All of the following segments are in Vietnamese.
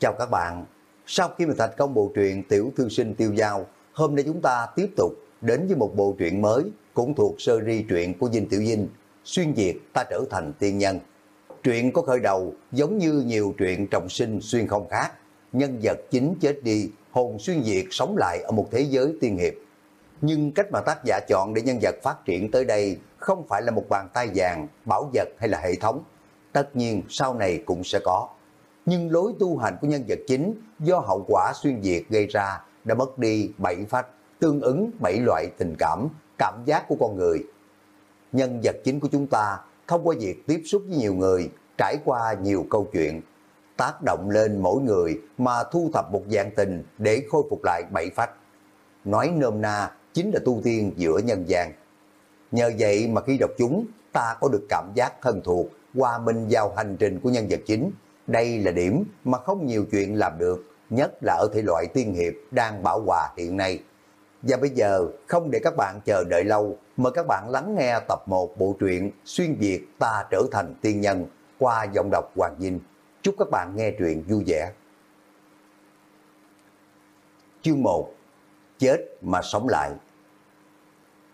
Chào các bạn. Sau khi mà thành công bộ truyện Tiểu Thư Sinh Tiêu Giao, hôm nay chúng ta tiếp tục đến với một bộ truyện mới cũng thuộc series truyện của Dinh Tiểu Dinh, Xuyên Việt ta trở thành tiên nhân. Truyện có khởi đầu giống như nhiều truyện trọng sinh xuyên không khác. Nhân vật chính chết đi, hồn xuyên Việt sống lại ở một thế giới tiên hiệp. Nhưng cách mà tác giả chọn để nhân vật phát triển tới đây không phải là một bàn tay vàng, bảo vật hay là hệ thống. Tất nhiên sau này cũng sẽ có. Nhưng lối tu hành của nhân vật chính do hậu quả xuyên Việt gây ra đã mất đi bảy phách, tương ứng bảy loại tình cảm, cảm giác của con người. Nhân vật chính của chúng ta thông qua việc tiếp xúc với nhiều người, trải qua nhiều câu chuyện, tác động lên mỗi người mà thu thập một dạng tình để khôi phục lại bảy phách. Nói nôm na chính là tu tiên giữa nhân gian. Nhờ vậy mà khi đọc chúng, ta có được cảm giác thân thuộc, hòa minh vào hành trình của nhân vật chính. Đây là điểm mà không nhiều chuyện làm được, nhất là ở thể loại tiên hiệp đang bảo hòa hiện nay. Và bây giờ, không để các bạn chờ đợi lâu, mời các bạn lắng nghe tập 1 bộ truyện Xuyên Việt ta trở thành tiên nhân qua giọng đọc Hoàng Vinh. Chúc các bạn nghe truyện vui vẻ. Chương 1 Chết mà sống lại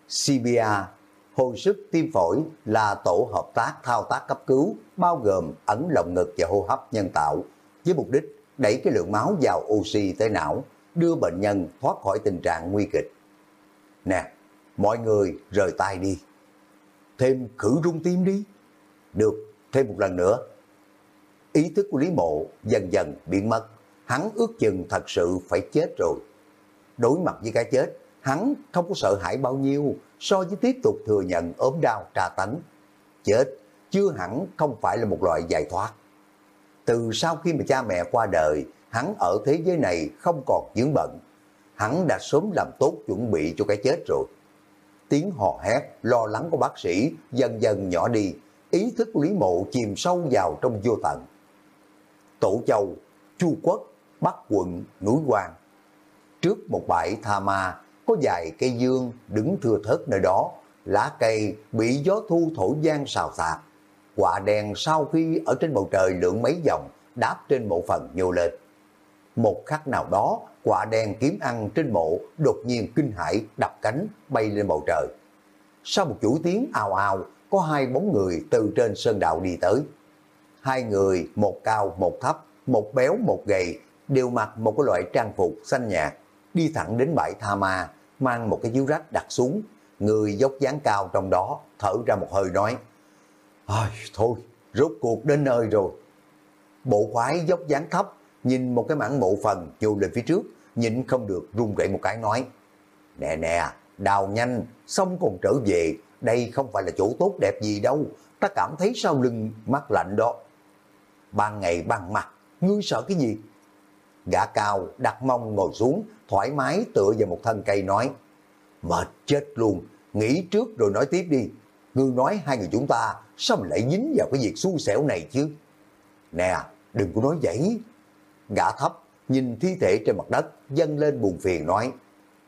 CBA hồi sức tim phổi là tổ hợp tác thao tác cấp cứu bao gồm ấn lồng ngực và hô hấp nhân tạo với mục đích đẩy cái lượng máu vào oxy tới não, đưa bệnh nhân thoát khỏi tình trạng nguy kịch. Nè, mọi người rời tay đi. Thêm khử rung tim đi. Được, thêm một lần nữa. Ý thức của Lý Mộ dần dần biến mất. Hắn ước chừng thật sự phải chết rồi. Đối mặt với cái chết, hắn không có sợ hãi bao nhiêu so với tiếp tục thừa nhận ốm đau tra tấn. Chết chưa hẳn không phải là một loại giải thoát. Từ sau khi mà cha mẹ qua đời, hắn ở thế giới này không còn dướng bận. Hắn đã sớm làm tốt chuẩn bị cho cái chết rồi. Tiếng hò hét, lo lắng của bác sĩ dần dần nhỏ đi, ý thức Lý Mộ chìm sâu vào trong vô tận. Tổ Châu, Chu Quốc, Bắc Quận, Núi Quang. Trước một bãi tha ma, có vài cây dương đứng thừa thớt nơi đó, lá cây bị gió thu thổi gian xào xạc. Quả đèn sau khi ở trên bầu trời lượn mấy vòng đáp trên mộ phần nhô lên. Một khắc nào đó, quả đèn kiếm ăn trên mộ đột nhiên kinh hãi đập cánh bay lên bầu trời. Sau một chuỗi tiếng ào ào, có hai bóng người từ trên sơn đạo đi tới. Hai người, một cao, một thấp, một béo, một gầy, đều mặc một cái loại trang phục xanh nhạt, đi thẳng đến bãi tha ma, mang một cái chiếu rách đặt xuống, người dốc dáng cao trong đó, thở ra một hơi nói, Ai, thôi, rốt cuộc đến nơi rồi. Bộ khoái dốc dáng thấp, nhìn một cái mảng mộ phần nhô lên phía trước, nhịn không được run rẩy một cái nói, Nè nè, đào nhanh, xong còn trở về, đây không phải là chỗ tốt đẹp gì đâu, ta cảm thấy sau lưng mắt lạnh đó. Ban ngày ban mặt, ngươi sợ cái gì? Gã cao đặt mông ngồi xuống, thoải mái tựa vào một thân cây nói, mệt chết luôn, nghĩ trước rồi nói tiếp đi. Ngươi nói hai người chúng ta sao mà lại dính vào cái việc xui xẻo này chứ? Nè, đừng có nói vậy. Gã thấp, nhìn thi thể trên mặt đất, dâng lên buồn phiền nói,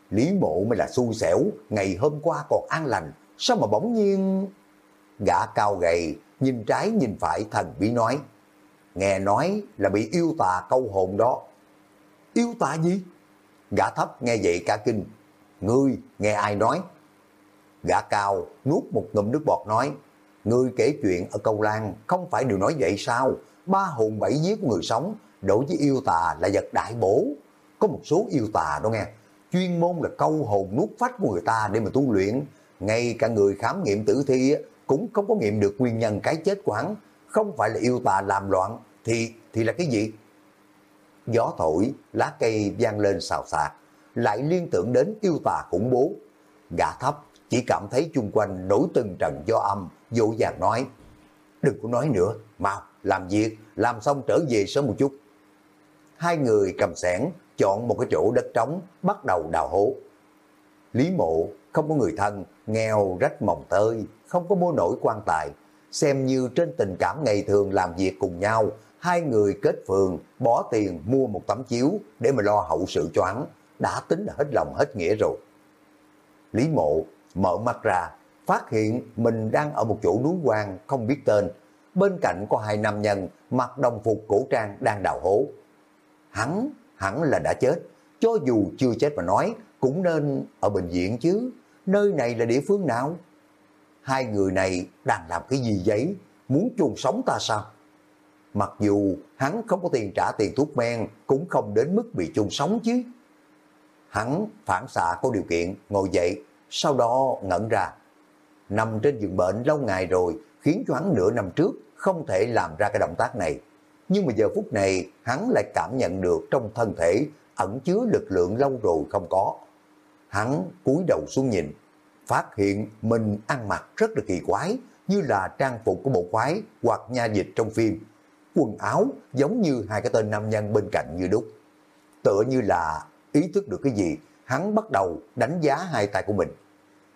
Lý mộ mới là xui xẻo, ngày hôm qua còn an lành, sao mà bỗng nhiên... Gã cao gầy, nhìn trái nhìn phải thần bí nói, nghe nói là bị yêu tà câu hồn đó. Yêu tà gì? Gã thấp nghe vậy cả kinh, ngươi nghe ai nói? Gã cao nuốt một ngụm nước bọt nói, ngươi kể chuyện ở câu lan không phải đều nói vậy sao? Ba hồn bảy giết người sống, đối với yêu tà là vật đại bổ. Có một số yêu tà đó nghe, chuyên môn là câu hồn nuốt phách của người ta để mà tu luyện. Ngay cả người khám nghiệm tử thi cũng không có nghiệm được nguyên nhân cái chết của hắn. Không phải là yêu tà làm loạn, thì thì là cái gì? Gió thổi, lá cây vang lên xào xạc, lại liên tưởng đến yêu tà khủng bố. Gã thấp chỉ cảm thấy chung quanh nổi từng trận gió âm, dỗ dàng nói, đừng có nói nữa, mau, làm việc, làm xong trở về sớm một chút. Hai người cầm sẻn, chọn một cái chỗ đất trống, bắt đầu đào hố. Lý mộ, không có người thân, nghèo rách mồng tơi, không có mua nổi quan tài, xem như trên tình cảm ngày thường làm việc cùng nhau, hai người kết phường, bỏ tiền mua một tấm chiếu để mà lo hậu sự cho hắn, đã tính là hết lòng hết nghĩa rồi. Lý mộ mở mắt ra, phát hiện mình đang ở một chỗ núi quan không biết tên. Bên cạnh có hai nam nhân mặc đồng phục cổ trang đang đào hố. hắn, hẳn là đã chết. Cho dù chưa chết mà nói, cũng nên ở bệnh viện chứ. Nơi này là địa phương nào? Hai người này đang làm cái gì vậy? Muốn chôn sống ta sao? Mặc dù hắn không có tiền trả tiền thuốc men, cũng không đến mức bị chôn sống chứ. Hắn phản xạ có điều kiện, ngồi dậy, sau đó ngẩn ra. Nằm trên giường bệnh lâu ngày rồi, khiến cho hắn nửa năm trước không thể làm ra cái động tác này. Nhưng mà giờ phút này, hắn lại cảm nhận được trong thân thể ẩn chứa lực lượng lâu rồi không có. Hắn cúi đầu xuống nhìn, phát hiện mình ăn mặc rất là kỳ quái, như là trang phục của bộ quái hoặc nha dịch trong phim. Quần áo giống như hai cái tên nam nhân bên cạnh như đúc. Tựa như là ý thức được cái gì, hắn bắt đầu đánh giá hai tay của mình.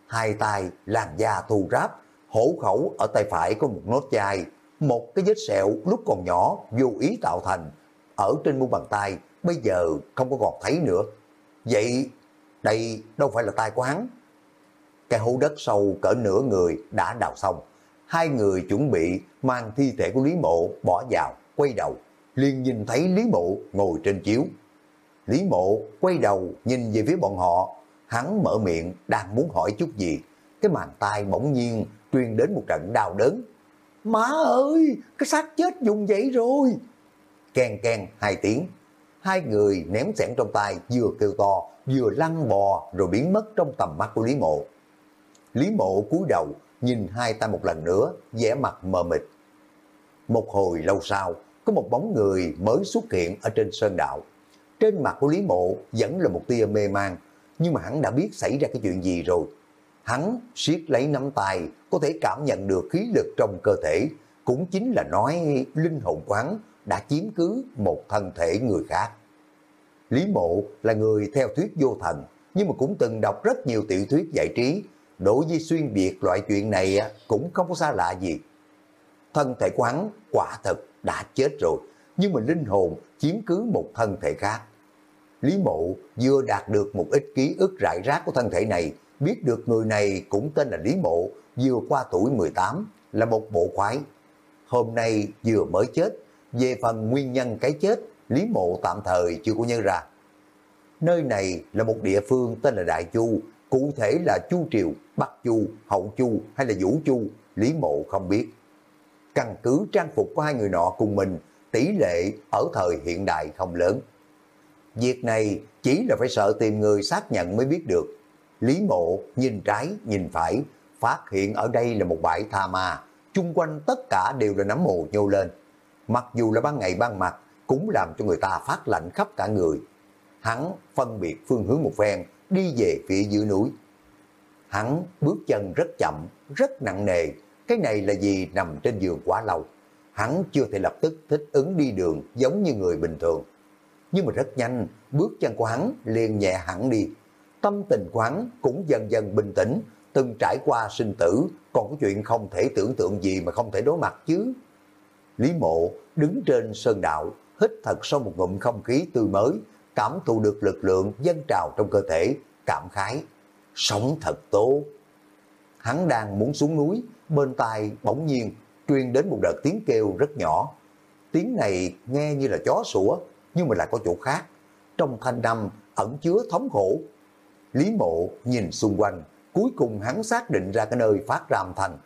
Hai tay làn da thù ráp, hổ khẩu ở tay phải có một nốt chai, một cái vết sẹo lúc còn nhỏ vô ý tạo thành, ở trên mu bàn tay bây giờ không có còn thấy nữa. Vậy đây đâu phải là tay của hắn. Cái hố đất sâu cỡ nửa người đã đào xong. Hai người chuẩn bị mang thi thể của Lý Mộ bỏ vào, quay đầu. liền nhìn thấy Lý Mộ ngồi trên chiếu. Lý Mộ quay đầu nhìn về phía bọn họ. Hắn mở miệng đang muốn hỏi chút gì. Cái màn tay bỗng nhiên truyền đến một trận đau đớn. Má ơi, cái xác chết dùng vậy rồi. Ken ken hai tiếng. Hai người ném sẻn trong tay vừa kêu to, vừa lăn bò rồi biến mất trong tầm mắt của Lý Mộ. Lý Mộ cúi đầu nhìn hai ta một lần nữa, vẻ mặt mờ mịt. Một hồi lâu sau, có một bóng người mới xuất hiện ở trên sơn đạo. Trên mặt của Lý Mộ vẫn là một tia mê man, nhưng mà hắn đã biết xảy ra cái chuyện gì rồi. Hắn siết lấy nắm tay, có thể cảm nhận được khí lực trong cơ thể, cũng chính là nói linh hồn quán đã chiếm cứ một thân thể người khác. Lý Mộ là người theo thuyết vô thần, nhưng mà cũng từng đọc rất nhiều tiểu thuyết giải trí. Đối với xuyên biệt loại chuyện này cũng không có xa lạ gì. Thân thể quán quả thật đã chết rồi, nhưng mà linh hồn chiếm cứ một thân thể khác. Lý Mộ vừa đạt được một ít ký ức rải rác của thân thể này, biết được người này cũng tên là Lý Mộ, vừa qua tuổi 18, là một bộ khoái. Hôm nay vừa mới chết, về phần nguyên nhân cái chết, Lý Mộ tạm thời chưa có nhớ ra. Nơi này là một địa phương tên là Đại Chu, cụ thể là Chu Triều, Bắc Chu, Hậu Chu hay là Vũ Chu, Lý Mộ không biết. Căn cứ trang phục của hai người nọ cùng mình, tỷ lệ ở thời hiện đại không lớn. Việc này chỉ là phải sợ tìm người xác nhận mới biết được. Lý Mộ nhìn trái, nhìn phải, phát hiện ở đây là một bãi tha ma, chung quanh tất cả đều là nấm mồ nhô lên. Mặc dù là ban ngày ban mặt, cũng làm cho người ta phát lạnh khắp cả người. Hắn phân biệt phương hướng một phen, đi về phía dưới núi. Hắn bước chân rất chậm, rất nặng nề, cái này là gì nằm trên giường quá lâu. Hắn chưa thể lập tức thích ứng đi đường giống như người bình thường. Nhưng mà rất nhanh, bước chân của hắn liền nhẹ hẳn đi. Tâm tình của hắn cũng dần dần bình tĩnh, từng trải qua sinh tử, còn có chuyện không thể tưởng tượng gì mà không thể đối mặt chứ. Lý mộ đứng trên sơn đạo, hít thật sâu một ngụm không khí tươi mới, cảm thụ được lực lượng dân trào trong cơ thể, cảm khái. Sống thật tốt. Hắn đang muốn xuống núi, bên tai bỗng nhiên truyền đến một đợt tiếng kêu rất nhỏ. Tiếng này nghe như là chó sủa, nhưng mà lại có chỗ khác. Trong thanh năm ẩn chứa thống khổ. Lý mộ nhìn xung quanh, cuối cùng hắn xác định ra cái nơi phát ra âm thanh.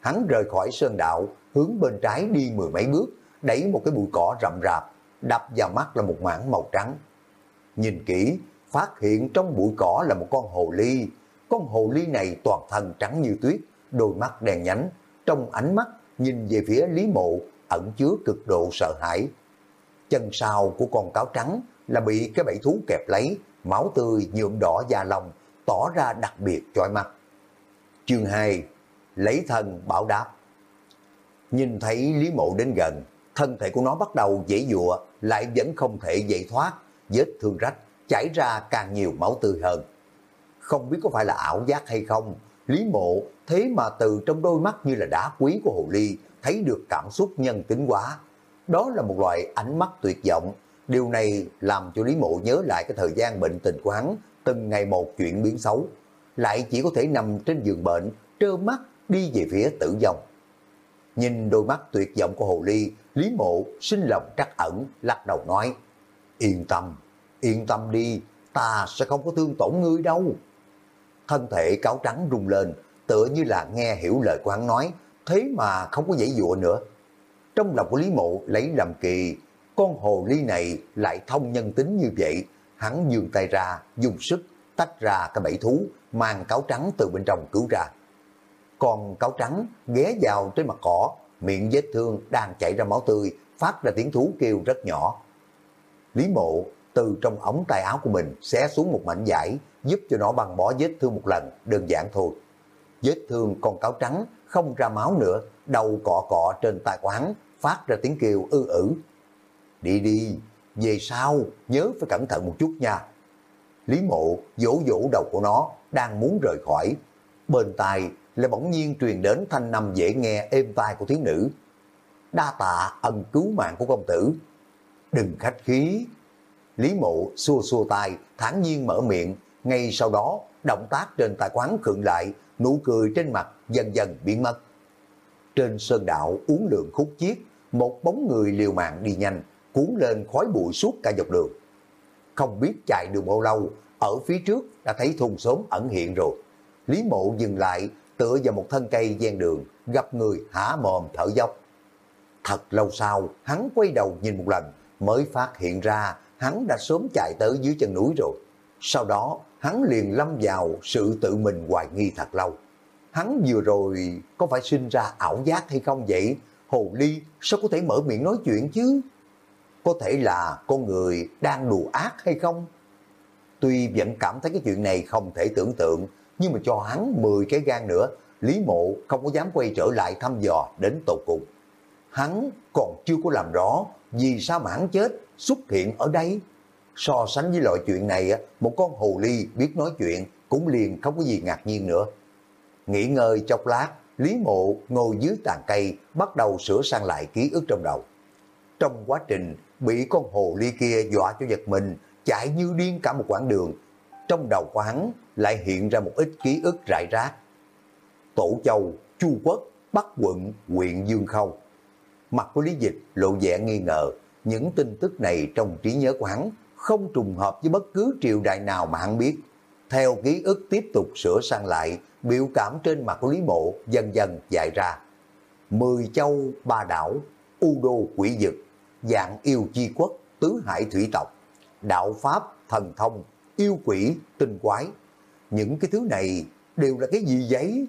Hắn rời khỏi sơn đạo, hướng bên trái đi mười mấy bước, đẩy một cái bụi cỏ rậm rạp, đập vào mắt là một mảng màu trắng. Nhìn kỹ, phát hiện trong bụi cỏ là một con hồ ly. Con hồ ly này toàn thân trắng như tuyết, đôi mắt đèn nhánh, trong ánh mắt nhìn về phía Lý Mộ ẩn chứa cực độ sợ hãi. Chân sau của con cáo trắng là bị cái bẫy thú kẹp lấy, máu tươi nhuộm đỏ da lòng, tỏ ra đặc biệt chói mắt. Chương 2 Lấy thân bảo đáp Nhìn thấy Lý Mộ đến gần, thân thể của nó bắt đầu dễ dụa, lại vẫn không thể dậy thoát, vết thương rách, chảy ra càng nhiều máu tươi hơn. Không biết có phải là ảo giác hay không, Lý Mộ thế mà từ trong đôi mắt như là đá quý của Hồ Ly thấy được cảm xúc nhân tính quá. Đó là một loại ánh mắt tuyệt vọng. Điều này làm cho Lý Mộ nhớ lại cái thời gian bệnh tình của hắn, từng ngày một chuyện biến xấu. Lại chỉ có thể nằm trên giường bệnh, trơ mắt đi về phía tử vong. Nhìn đôi mắt tuyệt vọng của Hồ Ly, Lý Mộ sinh lòng trắc ẩn, lắc đầu nói, Yên tâm, yên tâm đi, ta sẽ không có thương tổn ngươi đâu. Thân thể cáo trắng rung lên, tựa như là nghe hiểu lời của hắn nói, thế mà không có dãy dụa nữa. Trong lòng của Lý Mộ lấy làm kỳ, con hồ ly này lại thông nhân tính như vậy, hắn dường tay ra, dùng sức, tách ra cái bẫy thú, mang cáo trắng từ bên trong cứu ra. Còn cáo trắng ghé vào trên mặt cỏ, miệng vết thương đang chảy ra máu tươi, phát ra tiếng thú kêu rất nhỏ. Lý mộ từ trong ống tay áo của mình xé xuống một mảnh vải, giúp cho nó băng bó vết thương một lần, đơn giản thôi. Vết thương con cáo trắng không ra máu nữa, đầu cọ cọ trên tay quán, phát ra tiếng kêu ư ử. Đi đi, về sau nhớ phải cẩn thận một chút nha. Lý mộ vỗ vỗ đầu của nó, đang muốn rời khỏi. Bên tai lại bỗng nhiên truyền đến thanh năm dễ nghe êm tai của thiếu nữ. Đa tạ ân cứu mạng của công tử. Đừng khách khí. Lý mộ xua xua tay, thản nhiên mở miệng. Ngay sau đó, động tác trên tài quán khựng lại, nụ cười trên mặt dần dần biến mất. Trên sơn đạo uống lượng khúc chiết, một bóng người liều mạng đi nhanh, cuốn lên khói bụi suốt cả dọc đường. Không biết chạy đường bao lâu, ở phía trước đã thấy thùng xóm ẩn hiện rồi. Lý mộ dừng lại, tựa vào một thân cây gian đường, gặp người há mồm thở dốc. Thật lâu sau, hắn quay đầu nhìn một lần, mới phát hiện ra hắn đã sớm chạy tới dưới chân núi rồi. Sau đó, hắn liền lâm vào sự tự mình hoài nghi thật lâu. Hắn vừa rồi có phải sinh ra ảo giác hay không vậy? Hồ Ly sao có thể mở miệng nói chuyện chứ? Có thể là con người đang đùa ác hay không? Tuy vẫn cảm thấy cái chuyện này không thể tưởng tượng, nhưng mà cho hắn 10 cái gan nữa, Lý Mộ không có dám quay trở lại thăm dò đến tột cùng. Hắn còn chưa có làm rõ vì sao mãn hắn chết xuất hiện ở đây. So sánh với loại chuyện này, một con hồ ly biết nói chuyện cũng liền không có gì ngạc nhiên nữa. Nghỉ ngơi chốc lát, Lý Mộ ngồi dưới tàn cây bắt đầu sửa sang lại ký ức trong đầu. Trong quá trình bị con hồ ly kia dọa cho giật mình, chạy như điên cả một quãng đường, trong đầu của hắn lại hiện ra một ít ký ức rải rác. Tổ Châu, Chu Quốc, Bắc quận, huyện Dương Khâu. Mặt của Lý Dịch lộ vẻ nghi ngờ, những tin tức này trong trí nhớ của hắn không trùng hợp với bất cứ triều đại nào mà hắn biết. Theo ký ức tiếp tục sửa sang lại, biểu cảm trên mặt của Lý Mộ dần dần dài ra. Mười châu ba đảo, u đô quỷ dực, dạng yêu chi quốc, tứ hải thủy tộc, đạo pháp, thần thông, yêu quỷ, tinh quái. Những cái thứ này đều là cái gì giấy?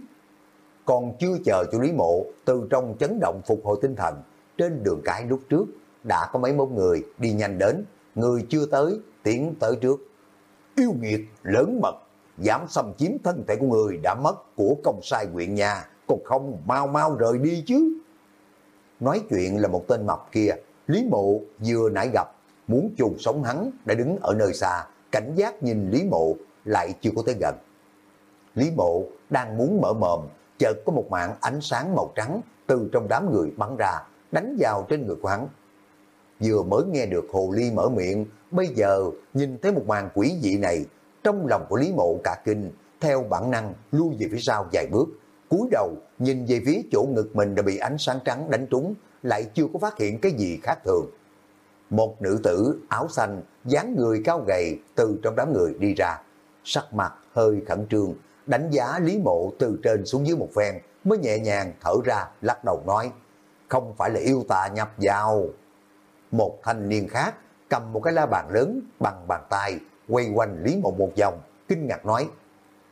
Còn chưa chờ cho Lý Mộ từ trong chấn động phục hồi tinh thần, trên đường cái lúc trước đã có mấy mốt người đi nhanh đến, người chưa tới, tiến tới trước. Yêu nghiệt, lớn mật, dám xâm chiếm thân thể của người đã mất của công sai quyện nhà, còn không mau mau rời đi chứ. Nói chuyện là một tên mập kia, Lý Mộ vừa nãy gặp, muốn chôn sống hắn đã đứng ở nơi xa, cảnh giác nhìn Lý Mộ lại chưa có tới gần. Lý Mộ đang muốn mở mồm, chợt có một mạng ánh sáng màu trắng từ trong đám người bắn ra, đánh vào trên người của hắn. Vừa mới nghe được hồ ly mở miệng, bây giờ nhìn thấy một màn quỷ dị này, trong lòng của Lý Mộ cả kinh, theo bản năng lui về phía sau vài bước, cúi đầu nhìn về phía chỗ ngực mình đã bị ánh sáng trắng đánh trúng, lại chưa có phát hiện cái gì khác thường. Một nữ tử áo xanh, dáng người cao gầy từ trong đám người đi ra, sắc mặt hơi khẩn trương, đánh giá Lý Mộ từ trên xuống dưới một phen, mới nhẹ nhàng thở ra, lắc đầu nói, không phải là yêu tà nhập vào. Một thanh niên khác cầm một cái la bàn lớn bằng bàn tay, quay quanh Lý Mộ một vòng, kinh ngạc nói,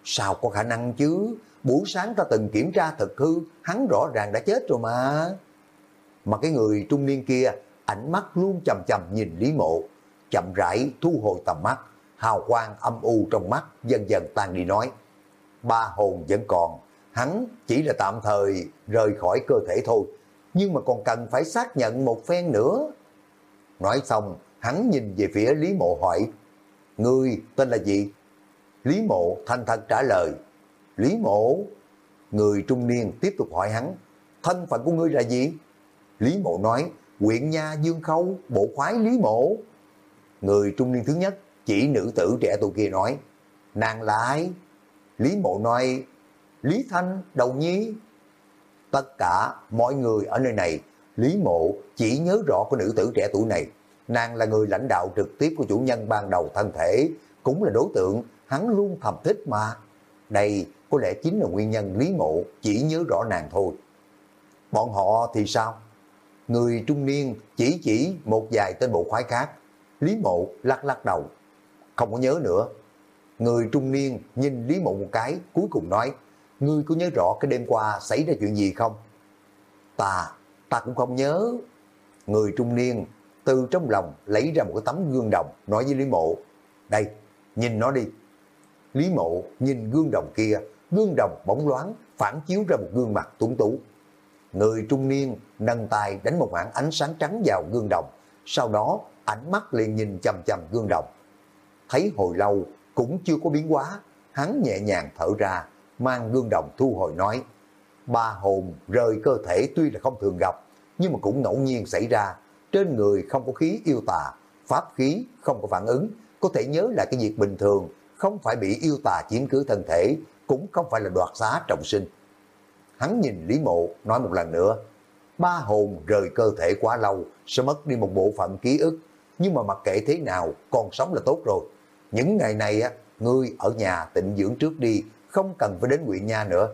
sao có khả năng chứ, buổi sáng ta từng kiểm tra thật hư, hắn rõ ràng đã chết rồi mà. Mà cái người trung niên kia, ánh mắt luôn chầm chầm nhìn Lý Mộ, chậm rãi thu hồi tầm mắt, hào quang âm u trong mắt dần dần tan đi nói. Ba hồn vẫn còn, hắn chỉ là tạm thời rời khỏi cơ thể thôi, nhưng mà còn cần phải xác nhận một phen nữa. Nói xong, hắn nhìn về phía Lý Mộ hỏi, Ngươi tên là gì? Lý Mộ thanh thật trả lời, Lý Mộ. Người trung niên tiếp tục hỏi hắn, thân phận của ngươi là gì? Lý Mộ nói, huyện nha Dương Khâu, bộ khoái Lý Mộ. Người trung niên thứ nhất chỉ nữ tử trẻ tuổi kia nói, nàng lại. Lý Mộ nói, Lý Thanh, Đầu Nhi. Tất cả mọi người ở nơi này, Lý Mộ chỉ nhớ rõ của nữ tử trẻ tuổi này. nàng là người lãnh đạo trực tiếp của chủ nhân ban đầu thân thể, cũng là đối tượng hắn luôn thầm thích mà. Đây có lẽ chính là nguyên nhân Lý Mộ chỉ nhớ rõ nàng thôi. Bọn họ thì sao? Người trung niên chỉ chỉ một vài tên bộ khoái khác. Lý Mộ lắc lắc đầu. Không có nhớ nữa. Người trung niên nhìn Lý Mộ một cái cuối cùng nói Ngươi có nhớ rõ cái đêm qua xảy ra chuyện gì không? Ta, ta cũng không nhớ. Người trung niên từ trong lòng lấy ra một cái tấm gương đồng nói với Lý Mộ Đây, nhìn nó đi. Lý Mộ nhìn gương đồng kia, gương đồng bóng loáng phản chiếu ra một gương mặt tuấn tú. Người trung niên nâng tay đánh một mảng ánh sáng trắng vào gương đồng, sau đó ánh mắt liền nhìn chầm chầm gương đồng. Thấy hồi lâu cũng chưa có biến hóa, hắn nhẹ nhàng thở ra, mang gương đồng thu hồi nói, ba hồn rời cơ thể tuy là không thường gặp, nhưng mà cũng ngẫu nhiên xảy ra, trên người không có khí yêu tà, pháp khí không có phản ứng, có thể nhớ là cái việc bình thường, không phải bị yêu tà chiếm cứ thân thể, cũng không phải là đoạt xá trọng sinh. Hắn nhìn Lý Mộ nói một lần nữa, ba hồn rời cơ thể quá lâu sẽ mất đi một bộ phận ký ức, nhưng mà mặc kệ thế nào, còn sống là tốt rồi. Những ngày này á, ngươi ở nhà tịnh dưỡng trước đi, không cần phải đến huyện nha nữa.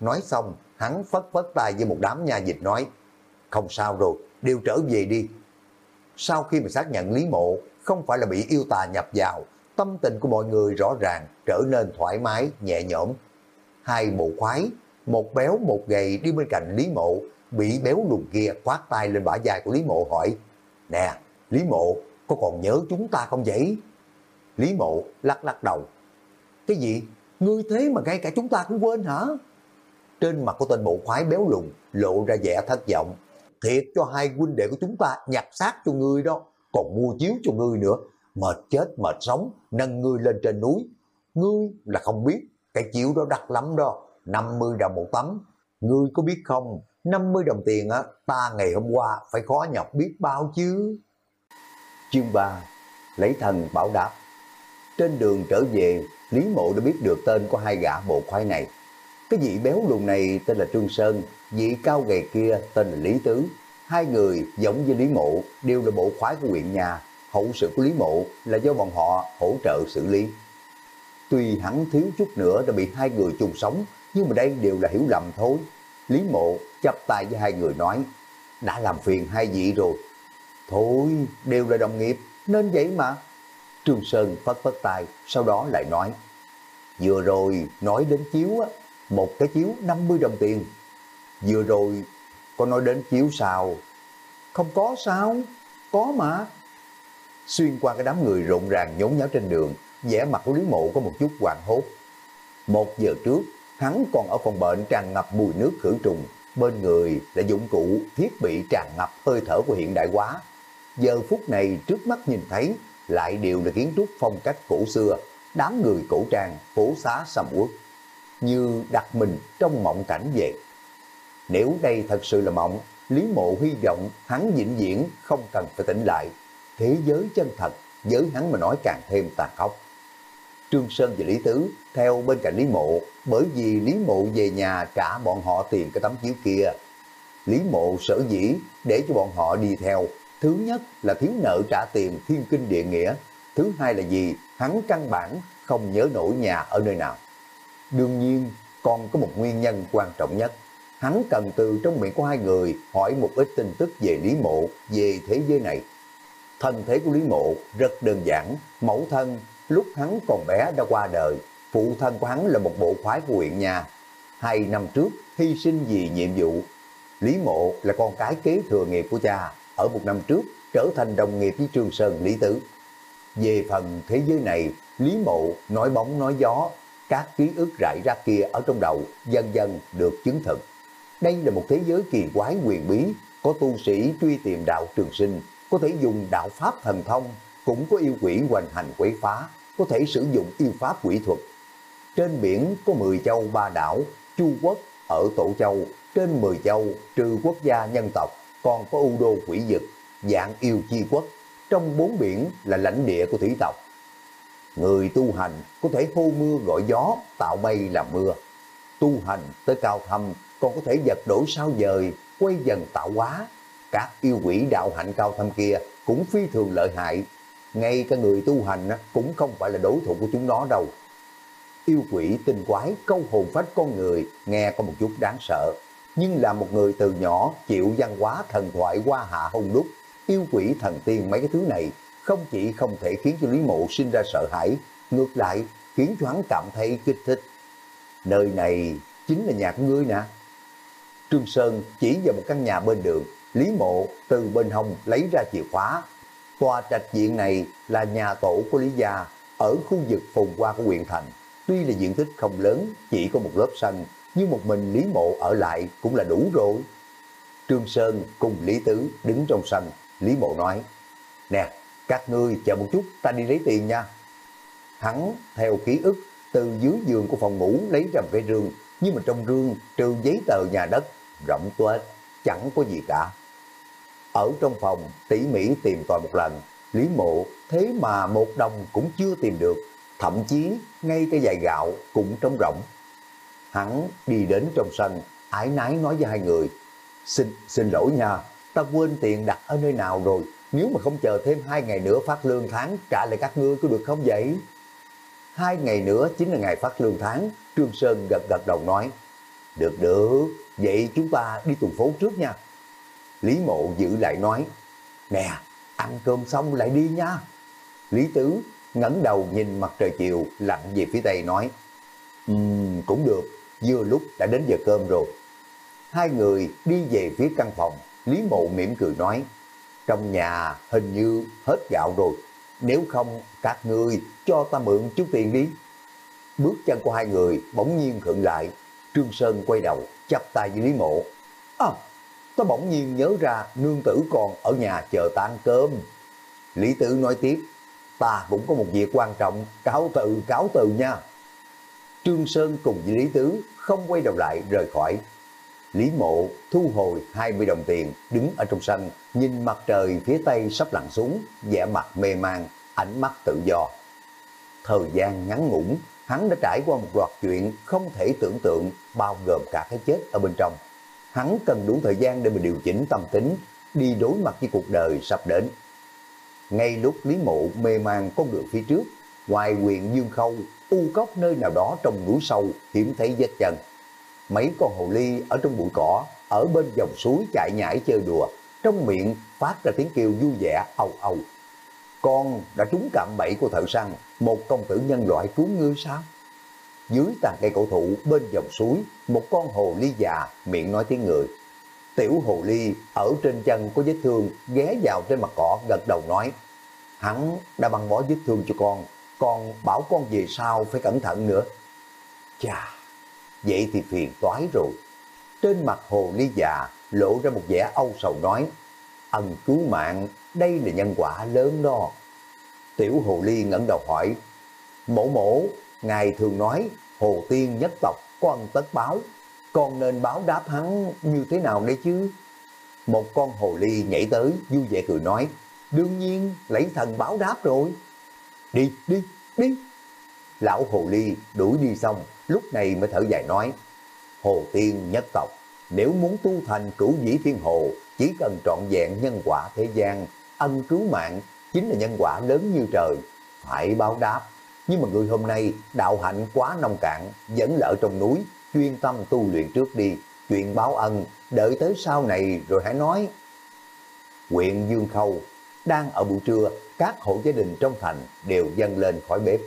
Nói xong, hắn phất phất tay với một đám nha dịch nói, không sao rồi, đều trở về đi. Sau khi mà xác nhận Lý Mộ không phải là bị yêu tà nhập vào, tâm tình của mọi người rõ ràng trở nên thoải mái, nhẹ nhõm. Hai bộ khoái, một béo một gầy đi bên cạnh Lý Mộ, bị béo lùn kia quát tay lên bả dài của Lý Mộ hỏi, Nè, Lý Mộ, có còn nhớ chúng ta không vậy? Lý Mộ lắc lắc đầu. Cái gì? Ngươi thế mà ngay cả chúng ta cũng quên hả? Trên mặt của tên bộ khoái béo lùn lộ ra vẻ thất vọng. Thiệt cho hai huynh đệ của chúng ta nhặt xác cho ngươi đó, còn mua chiếu cho ngươi nữa. Mệt chết mệt sống, nâng ngươi lên trên núi. Ngươi là không biết, cái chiếu đó đắt lắm đó, 50 đồng một tấm. Ngươi có biết không, 50 đồng tiền á, ta ngày hôm qua phải khó nhọc biết bao chứ. Chương 3 Lấy thần bảo đáp trên đường trở về, Lý Mộ đã biết được tên của hai gã bộ khoái này. Cái vị béo lùn này tên là Trương Sơn, vị cao gầy kia tên là Lý Tứ. Hai người giống như Lý Mộ đều là bộ khoái của huyện nhà, hậu sự của Lý Mộ là do bọn họ hỗ trợ xử lý. Tuy hắn thiếu chút nữa đã bị hai người chung sống, nhưng mà đây đều là hiểu lầm thôi. Lý Mộ chắp tay với hai người nói, đã làm phiền hai vị rồi. Thôi, đều là đồng nghiệp, nên vậy mà. Trương Sơn phất phất tay, sau đó lại nói, vừa rồi nói đến chiếu á, một cái chiếu 50 đồng tiền. Vừa rồi có nói đến chiếu sao? Không có sao? Có mà. Xuyên qua cái đám người rộn ràng nhốn nháo trên đường, vẻ mặt của Lý Mộ có một chút hoảng hốt. Một giờ trước, hắn còn ở phòng bệnh tràn ngập mùi nước khử trùng, bên người là dụng cụ, thiết bị tràn ngập hơi thở của hiện đại quá Giờ phút này trước mắt nhìn thấy lại đều là kiến trúc phong cách cổ xưa, đám người cổ trang, phố xá sầm uất, như đặt mình trong mộng cảnh vậy. Nếu đây thật sự là mộng, Lý Mộ hy vọng hắn vĩnh viễn không cần phải tỉnh lại. Thế giới chân thật, với hắn mà nói càng thêm tàn khốc. Trương Sơn và Lý Tứ theo bên cạnh Lý Mộ bởi vì Lý Mộ về nhà trả bọn họ tiền cái tấm chiếu kia. Lý Mộ sở dĩ để cho bọn họ đi theo. Thứ nhất là thiếu nợ trả tiền thiên kinh địa nghĩa. Thứ hai là gì? Hắn căn bản không nhớ nổi nhà ở nơi nào. Đương nhiên, còn có một nguyên nhân quan trọng nhất. Hắn cần từ trong miệng của hai người hỏi một ít tin tức về Lý Mộ, về thế giới này. Thân thế của Lý Mộ rất đơn giản, mẫu thân lúc hắn còn bé đã qua đời, phụ thân của hắn là một bộ khoái của huyện nhà. Hai năm trước, hy sinh vì nhiệm vụ. Lý Mộ là con cái kế thừa nghiệp của cha, ở một năm trước trở thành đồng nghiệp với Trương Sơn Lý Tử. Về phần thế giới này, Lý Mộ nói bóng nói gió, các ký ức rải ra kia ở trong đầu dần dần được chứng thực. Đây là một thế giới kỳ quái quyền bí, có tu sĩ truy tìm đạo trường sinh, có thể dùng đạo pháp thần thông, cũng có yêu quỷ hoành hành quấy phá, có thể sử dụng yêu pháp quỷ thuật. Trên biển có 10 châu ba đảo, Chu quốc ở Tổ Châu, trên 10 châu trừ quốc gia nhân tộc, còn có U Đô quỷ dực, dạng yêu chi quốc. Trong bốn biển là lãnh địa của thủy tộc. Người tu hành có thể hô mưa gọi gió, tạo mây làm mưa. Tu hành tới cao thâm còn có thể giật đổ sao dời, quay dần tạo hóa. Các yêu quỷ đạo hạnh cao thâm kia cũng phi thường lợi hại. Ngay cả người tu hành cũng không phải là đối thủ của chúng nó đâu. Yêu quỷ tinh quái câu hồn phách con người nghe có một chút đáng sợ. Nhưng là một người từ nhỏ chịu văn hóa thần thoại qua hạ hung đúc, yêu quỷ thần tiên mấy cái thứ này không chỉ không thể khiến cho Lý Mộ sinh ra sợ hãi, ngược lại khiến cho hắn cảm thấy kích thích. Nơi này chính là nhà của ngươi nè. Trương Sơn chỉ vào một căn nhà bên đường, Lý Mộ từ bên hông lấy ra chìa khóa. Tòa trạch viện này là nhà tổ của Lý Gia ở khu vực phồn hoa của huyện thành. Tuy là diện tích không lớn, chỉ có một lớp sân, nhưng một mình Lý Mộ ở lại cũng là đủ rồi. Trương Sơn cùng Lý Tứ đứng trong sân, Lý Mộ nói, Nè, các ngươi chờ một chút, ta đi lấy tiền nha. Hắn theo ký ức từ dưới giường của phòng ngủ lấy ra một cái rương, nhưng mà trong rương trừ giấy tờ nhà đất, rộng tuếch, chẳng có gì cả. Ở trong phòng tỉ mỉ tìm tòi một lần, Lý Mộ thế mà một đồng cũng chưa tìm được, thậm chí ngay cái dài gạo cũng trống rỗng. Hắn đi đến trong sân, ái nái nói với hai người, xin, xin lỗi nha, ta quên tiền đặt ở nơi nào rồi, nếu mà không chờ thêm hai ngày nữa phát lương tháng trả lại các ngươi có được không vậy? Hai ngày nữa chính là ngày phát lương tháng, Trương Sơn gật gật đầu nói, được được, vậy chúng ta đi tuần phố trước nha. Lý Mộ giữ lại nói, nè, ăn cơm xong lại đi nha. Lý Tứ ngẩng đầu nhìn mặt trời chiều lặn về phía tây nói, um, cũng được, vừa lúc đã đến giờ cơm rồi. Hai người đi về phía căn phòng, Lý Mộ mỉm cười nói, trong nhà hình như hết gạo rồi, nếu không các ngươi cho ta mượn chút tiền đi. Bước chân của hai người bỗng nhiên khựng lại, Trương Sơn quay đầu, chắp tay với Lý Mộ. À, ta bỗng nhiên nhớ ra nương tử còn ở nhà chờ ta ăn cơm. Lý Tử nói tiếp, ta cũng có một việc quan trọng, cáo từ, cáo từ nha. Trương Sơn cùng với Lý Tứ không quay đầu lại rời khỏi. Lý Mộ thu hồi 20 đồng tiền, đứng ở trong sân, nhìn mặt trời phía tây sắp lặn xuống, vẻ mặt mê man, ánh mắt tự do. Thời gian ngắn ngủn, hắn đã trải qua một loạt chuyện không thể tưởng tượng, bao gồm cả cái chết ở bên trong. Hắn cần đủ thời gian để mà điều chỉnh tâm tính, đi đối mặt với cuộc đời sắp đến. Ngay lúc Lý Mộ mê man con đường phía trước, ngoài quyền Dương Khâu, u cốc nơi nào đó trong núi sâu, hiểm thấy vết chân. Mấy con hồ ly ở trong bụi cỏ, ở bên dòng suối chạy nhảy chơi đùa, trong miệng phát ra tiếng kêu vui vẻ ầu ầu. Con đã trúng cạm bẫy của thợ săn, một công tử nhân loại cứu ngươi sao? Dưới tàn cây cổ thụ bên dòng suối, một con hồ ly già miệng nói tiếng người. Tiểu hồ ly ở trên chân có vết thương ghé vào trên mặt cỏ gật đầu nói Hắn đã băng bó vết thương cho con, con bảo con về sau phải cẩn thận nữa. Chà, vậy thì phiền toái rồi. Trên mặt hồ ly già lộ ra một vẻ âu sầu nói Ân cứu mạng, đây là nhân quả lớn đó. Tiểu hồ ly ngẩng đầu hỏi Mổ mổ, ngài thường nói hồ tiên nhất tộc có ân tất báo con nên báo đáp hắn như thế nào đấy chứ? Một con hồ ly nhảy tới, vui vẻ cười nói, đương nhiên lấy thần báo đáp rồi. Đi, đi, đi. Lão hồ ly đuổi đi xong, lúc này mới thở dài nói, hồ tiên nhất tộc, nếu muốn tu thành cửu dĩ thiên hồ, chỉ cần trọn vẹn nhân quả thế gian, ân cứu mạng chính là nhân quả lớn như trời, phải báo đáp. Nhưng mà người hôm nay đạo hạnh quá nông cạn, vẫn lỡ trong núi, chuyên tâm tu luyện trước đi, chuyện báo ân, đợi tới sau này rồi hãy nói. Quyện Dương Khâu, đang ở buổi trưa, các hộ gia đình trong thành đều dâng lên khỏi bếp.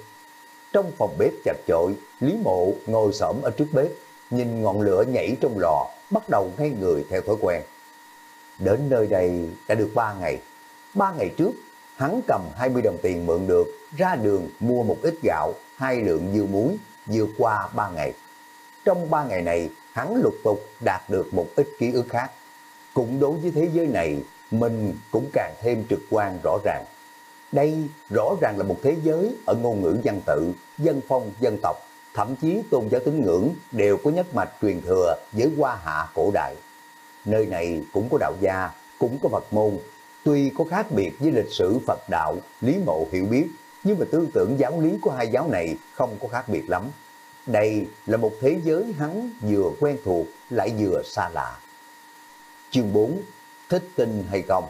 Trong phòng bếp chật chội, Lý Mộ ngồi xổm ở trước bếp, nhìn ngọn lửa nhảy trong lò, bắt đầu ngay người theo thói quen. Đến nơi đây đã được 3 ngày. 3 ngày trước, hắn cầm 20 đồng tiền mượn được, ra đường mua một ít gạo, hai lượng dưa muối, vượt qua 3 ngày. Trong ba ngày này, hắn lục tục đạt được một ít ký ức khác. Cũng đối với thế giới này, mình cũng càng thêm trực quan rõ ràng. Đây rõ ràng là một thế giới ở ngôn ngữ văn tự, dân phong, dân tộc, thậm chí tôn giáo tín ngưỡng đều có nhất mạch truyền thừa với hoa hạ cổ đại. Nơi này cũng có đạo gia, cũng có Phật môn, tuy có khác biệt với lịch sử Phật đạo, lý mộ hiểu biết, nhưng mà tư tưởng giáo lý của hai giáo này không có khác biệt lắm. Đây là một thế giới hắn vừa quen thuộc lại vừa xa lạ. Chương 4 Thích tin hay không?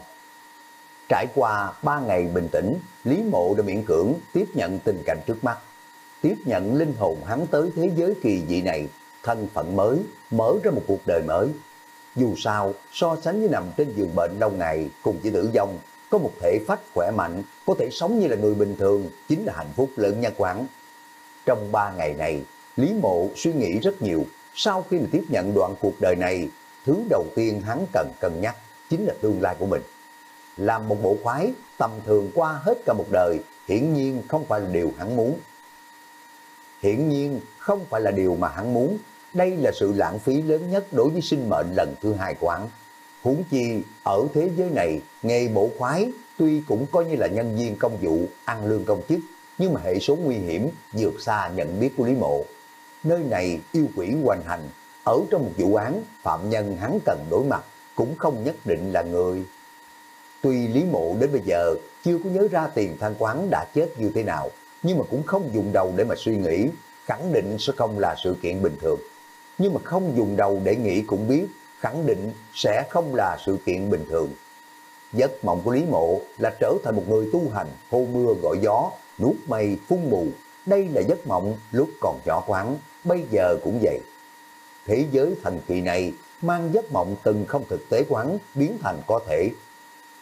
Trải qua ba ngày bình tĩnh, Lý Mộ đã miễn cưỡng tiếp nhận tình cảnh trước mắt. Tiếp nhận linh hồn hắn tới thế giới kỳ dị này, thân phận mới, mở ra một cuộc đời mới. Dù sao, so sánh với nằm trên giường bệnh lâu ngày cùng với tử vong, có một thể phách khỏe mạnh, có thể sống như là người bình thường, chính là hạnh phúc lớn nhất quán. Trong ba ngày này, Lý Mộ suy nghĩ rất nhiều, sau khi mà tiếp nhận đoạn cuộc đời này, thứ đầu tiên hắn cần cân nhắc chính là tương lai của mình. Làm một bộ khoái tầm thường qua hết cả một đời, hiển nhiên không phải là điều hắn muốn. Hiển nhiên không phải là điều mà hắn muốn, đây là sự lãng phí lớn nhất đối với sinh mệnh lần thứ hai của hắn. Huống chi, ở thế giới này, nghề bộ khoái tuy cũng coi như là nhân viên công vụ, ăn lương công chức, nhưng mà hệ số nguy hiểm vượt xa nhận biết của Lý Mộ. Nơi này yêu quỷ hoành hành, ở trong một vụ án, phạm nhân hắn cần đối mặt cũng không nhất định là người. Tuy Lý Mộ đến bây giờ chưa có nhớ ra tiền thanh quán đã chết như thế nào, nhưng mà cũng không dùng đầu để mà suy nghĩ, khẳng định sẽ không là sự kiện bình thường. Nhưng mà không dùng đầu để nghĩ cũng biết, khẳng định sẽ không là sự kiện bình thường. Giấc mộng của Lý Mộ là trở thành một người tu hành, hô mưa gọi gió, nuốt mây phun mù. Đây là giấc mộng lúc còn nhỏ quán, bây giờ cũng vậy. Thế giới thần kỳ này mang giấc mộng từng không thực tế quán biến thành có thể.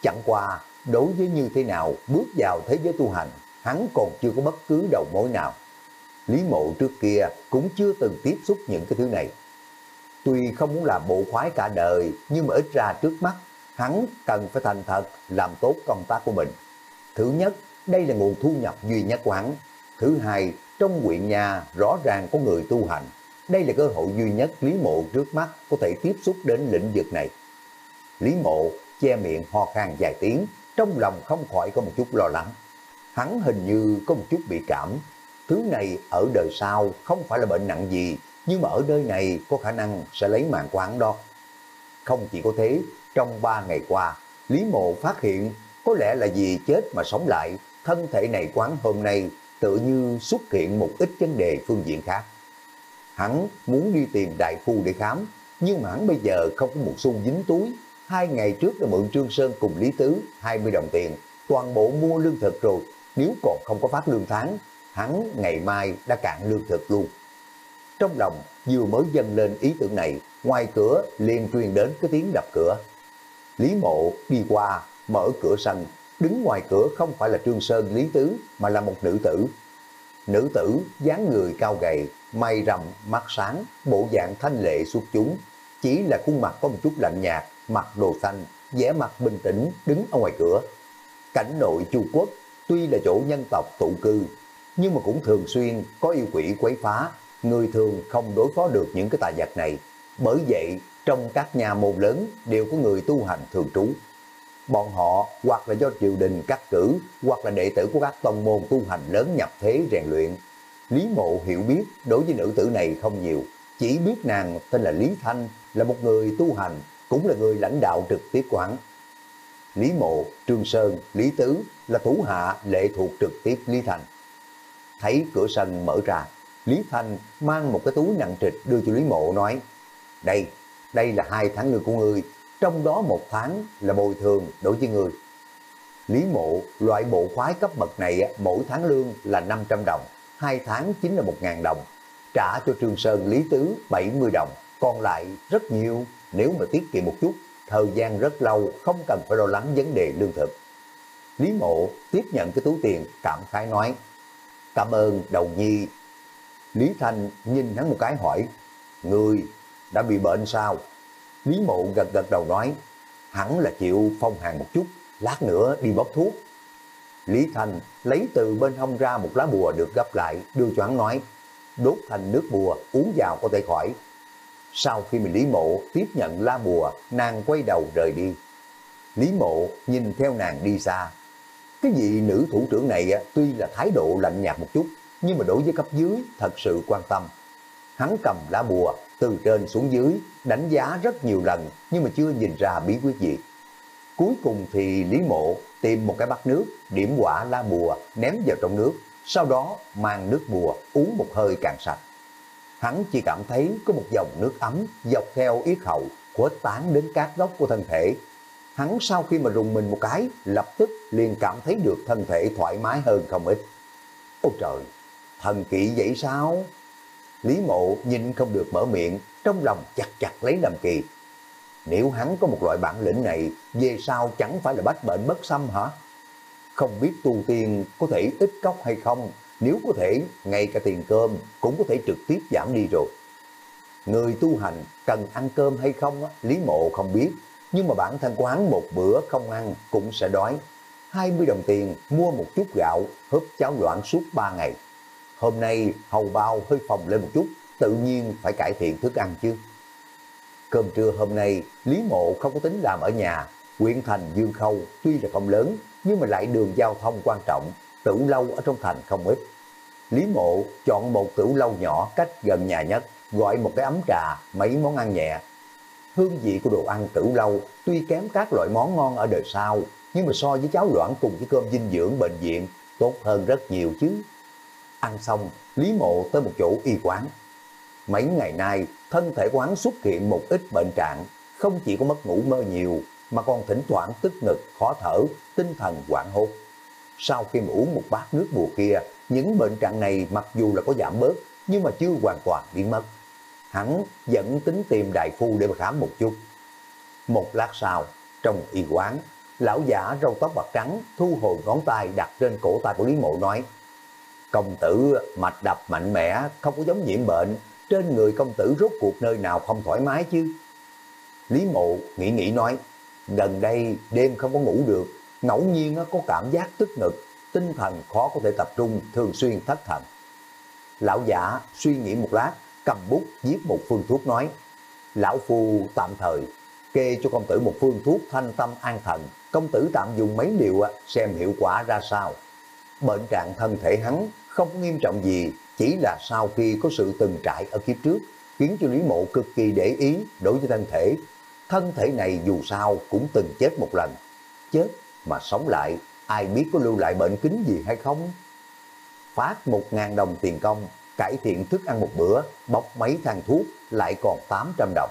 Chẳng qua, đối với như thế nào bước vào thế giới tu hành, hắn còn chưa có bất cứ đầu mối nào. Lý mộ trước kia cũng chưa từng tiếp xúc những cái thứ này. Tuy không muốn làm bộ khoái cả đời, nhưng mà ít ra trước mắt, hắn cần phải thành thật làm tốt công tác của mình. Thứ nhất, đây là nguồn thu nhập duy nhất của hắn. Thứ hai, trong quyện nhà rõ ràng có người tu hành. Đây là cơ hội duy nhất Lý Mộ trước mắt có thể tiếp xúc đến lĩnh vực này. Lý Mộ che miệng ho khan vài tiếng, trong lòng không khỏi có một chút lo lắng. Hắn hình như có một chút bị cảm. Thứ này ở đời sau không phải là bệnh nặng gì, nhưng mà ở nơi này có khả năng sẽ lấy mạng quán đó. Không chỉ có thế, trong ba ngày qua, Lý Mộ phát hiện có lẽ là vì chết mà sống lại, thân thể này quán hôm nay tự như xuất hiện một ít vấn đề phương diện khác. Hắn muốn đi tìm đại phu để khám, nhưng mà hắn bây giờ không có một xu dính túi. Hai ngày trước đã mượn Trương Sơn cùng Lý Tứ 20 đồng tiền, toàn bộ mua lương thực rồi. Nếu còn không có phát lương tháng, hắn ngày mai đã cạn lương thực luôn. Trong lòng vừa mới dâng lên ý tưởng này, ngoài cửa liền truyền đến cái tiếng đập cửa. Lý Mộ đi qua, mở cửa sân, đứng ngoài cửa không phải là Trương Sơn Lý Tứ mà là một nữ tử. Nữ tử dáng người cao gầy, mày rậm, mắt sáng, bộ dạng thanh lệ xuất chúng, chỉ là khuôn mặt có một chút lạnh nhạt, mặt đồ xanh, vẻ mặt bình tĩnh đứng ở ngoài cửa. Cảnh nội Chu Quốc tuy là chỗ nhân tộc tụ cư, nhưng mà cũng thường xuyên có yêu quỷ quấy phá, người thường không đối phó được những cái tà vật này. Bởi vậy, trong các nhà môn lớn đều có người tu hành thường trú. Bọn họ hoặc là do triều đình cắt cử, hoặc là đệ tử của các tông môn tu hành lớn nhập thế rèn luyện. Lý mộ hiểu biết đối với nữ tử này không nhiều, chỉ biết nàng tên là Lý Thanh, là một người tu hành, cũng là người lãnh đạo trực tiếp quán. Lý Mộ, Trương Sơn, Lý Tứ là thủ hạ lệ thuộc trực tiếp Lý Thành. Thấy cửa sân mở ra, Lý thành mang một cái túi nặng trịch đưa cho Lý Mộ nói, đây, đây là hai tháng lương của ngươi, trong đó một tháng là bồi thường đối với ngươi. Lý Mộ, loại bộ khoái cấp bậc này mỗi tháng lương là 500 đồng, hai tháng chính là 1.000 đồng. Trả cho Trương Sơn Lý Tứ 70 đồng, còn lại rất nhiều, nếu mà tiết kiệm một chút, thời gian rất lâu, không cần phải lo lắng vấn đề lương thực. Lý Mộ tiếp nhận cái túi tiền, cảm khái nói, cảm ơn đầu nhi. Lý Thanh nhìn hắn một cái hỏi, người đã bị bệnh sao? Lý Mộ gật gật đầu nói, hắn là chịu phong hàng một chút, lát nữa đi bốc thuốc. Lý Thanh lấy từ bên hông ra một lá bùa được gấp lại, đưa cho hắn nói, đốt thành nước bùa, uống vào có thể khỏi. Sau khi mình Lý Mộ tiếp nhận lá bùa, nàng quay đầu rời đi. Lý Mộ nhìn theo nàng đi xa. Cái vị nữ thủ trưởng này tuy là thái độ lạnh nhạt một chút, nhưng mà đối với cấp dưới thật sự quan tâm. Hắn cầm lá bùa, từ trên xuống dưới, đánh giá rất nhiều lần nhưng mà chưa nhìn ra bí quyết gì. Cuối cùng thì Lý Mộ tìm một cái bát nước, điểm quả la bùa, ném vào trong nước, sau đó mang nước bùa uống một hơi càng sạch. Hắn chỉ cảm thấy có một dòng nước ấm dọc theo yết hầu khuếch tán đến các góc của thân thể. hắn sau khi mà rùng mình một cái, lập tức liền cảm thấy được thân thể thoải mái hơn không ít. Ôi trời, thần kỵ vậy sao? Lý mộ nhìn không được mở miệng, trong lòng chặt chặt lấy làm kỳ. Nếu hắn có một loại bản lĩnh này, về sau chẳng phải là bách bệnh bất xâm hả? Không biết tu tiên có thể ít cốc hay không, nếu có thể, ngay cả tiền cơm cũng có thể trực tiếp giảm đi rồi. Người tu hành cần ăn cơm hay không, Lý Mộ không biết, nhưng mà bản thân quán một bữa không ăn cũng sẽ đói. 20 đồng tiền mua một chút gạo, húp cháo loạn suốt 3 ngày. Hôm nay hầu bao hơi phòng lên một chút, tự nhiên phải cải thiện thức ăn chứ. Cơm trưa hôm nay, Lý Mộ không có tính làm ở nhà. quyện thành Dương Khâu tuy là không lớn, nhưng mà lại đường giao thông quan trọng, tử lâu ở trong thành không ít. Lý Mộ chọn một tửu lâu nhỏ cách gần nhà nhất, gọi một cái ấm trà, mấy món ăn nhẹ. Hương vị của đồ ăn tửu lâu tuy kém các loại món ngon ở đời sau, nhưng mà so với cháo loãng cùng với cơm dinh dưỡng bệnh viện tốt hơn rất nhiều chứ. Ăn xong, Lý Mộ tới một chỗ y quán. Mấy ngày nay, thân thể quán xuất hiện một ít bệnh trạng, không chỉ có mất ngủ mơ nhiều, mà còn thỉnh thoảng tức ngực, khó thở, tinh thần hoảng hốt. Sau khi mà uống một bát nước bùa kia, những bệnh trạng này mặc dù là có giảm bớt, nhưng mà chưa hoàn toàn biến mất. Hắn vẫn tính tìm đại phu để mà khám một chút. Một lát sau, trong y quán, lão giả râu tóc bạc trắng thu hồi ngón tay đặt trên cổ tay của Lý Mộ nói Công tử mạch đập mạnh mẽ, không có giống nhiễm bệnh, trên người công tử rốt cuộc nơi nào không thoải mái chứ. Lý Mộ nghĩ nghĩ nói, gần đây đêm không có ngủ được, ngẫu nhiên có cảm giác tức ngực, tinh thần khó có thể tập trung, thường xuyên thất thần. Lão giả suy nghĩ một lát, cầm bút viết một phương thuốc nói, Lão Phu tạm thời kê cho công tử một phương thuốc thanh tâm an thần, công tử tạm dùng mấy điều xem hiệu quả ra sao. Bệnh trạng thân thể hắn không nghiêm trọng gì, chỉ là sau khi có sự từng trải ở kiếp trước, khiến cho Lý Mộ cực kỳ để ý đối với thân thể. Thân thể này dù sao cũng từng chết một lần. Chết mà sống lại, ai biết có lưu lại bệnh kính gì hay không? Phát một ngàn đồng tiền công, cải thiện thức ăn một bữa, bóc mấy thang thuốc, lại còn 800 đồng.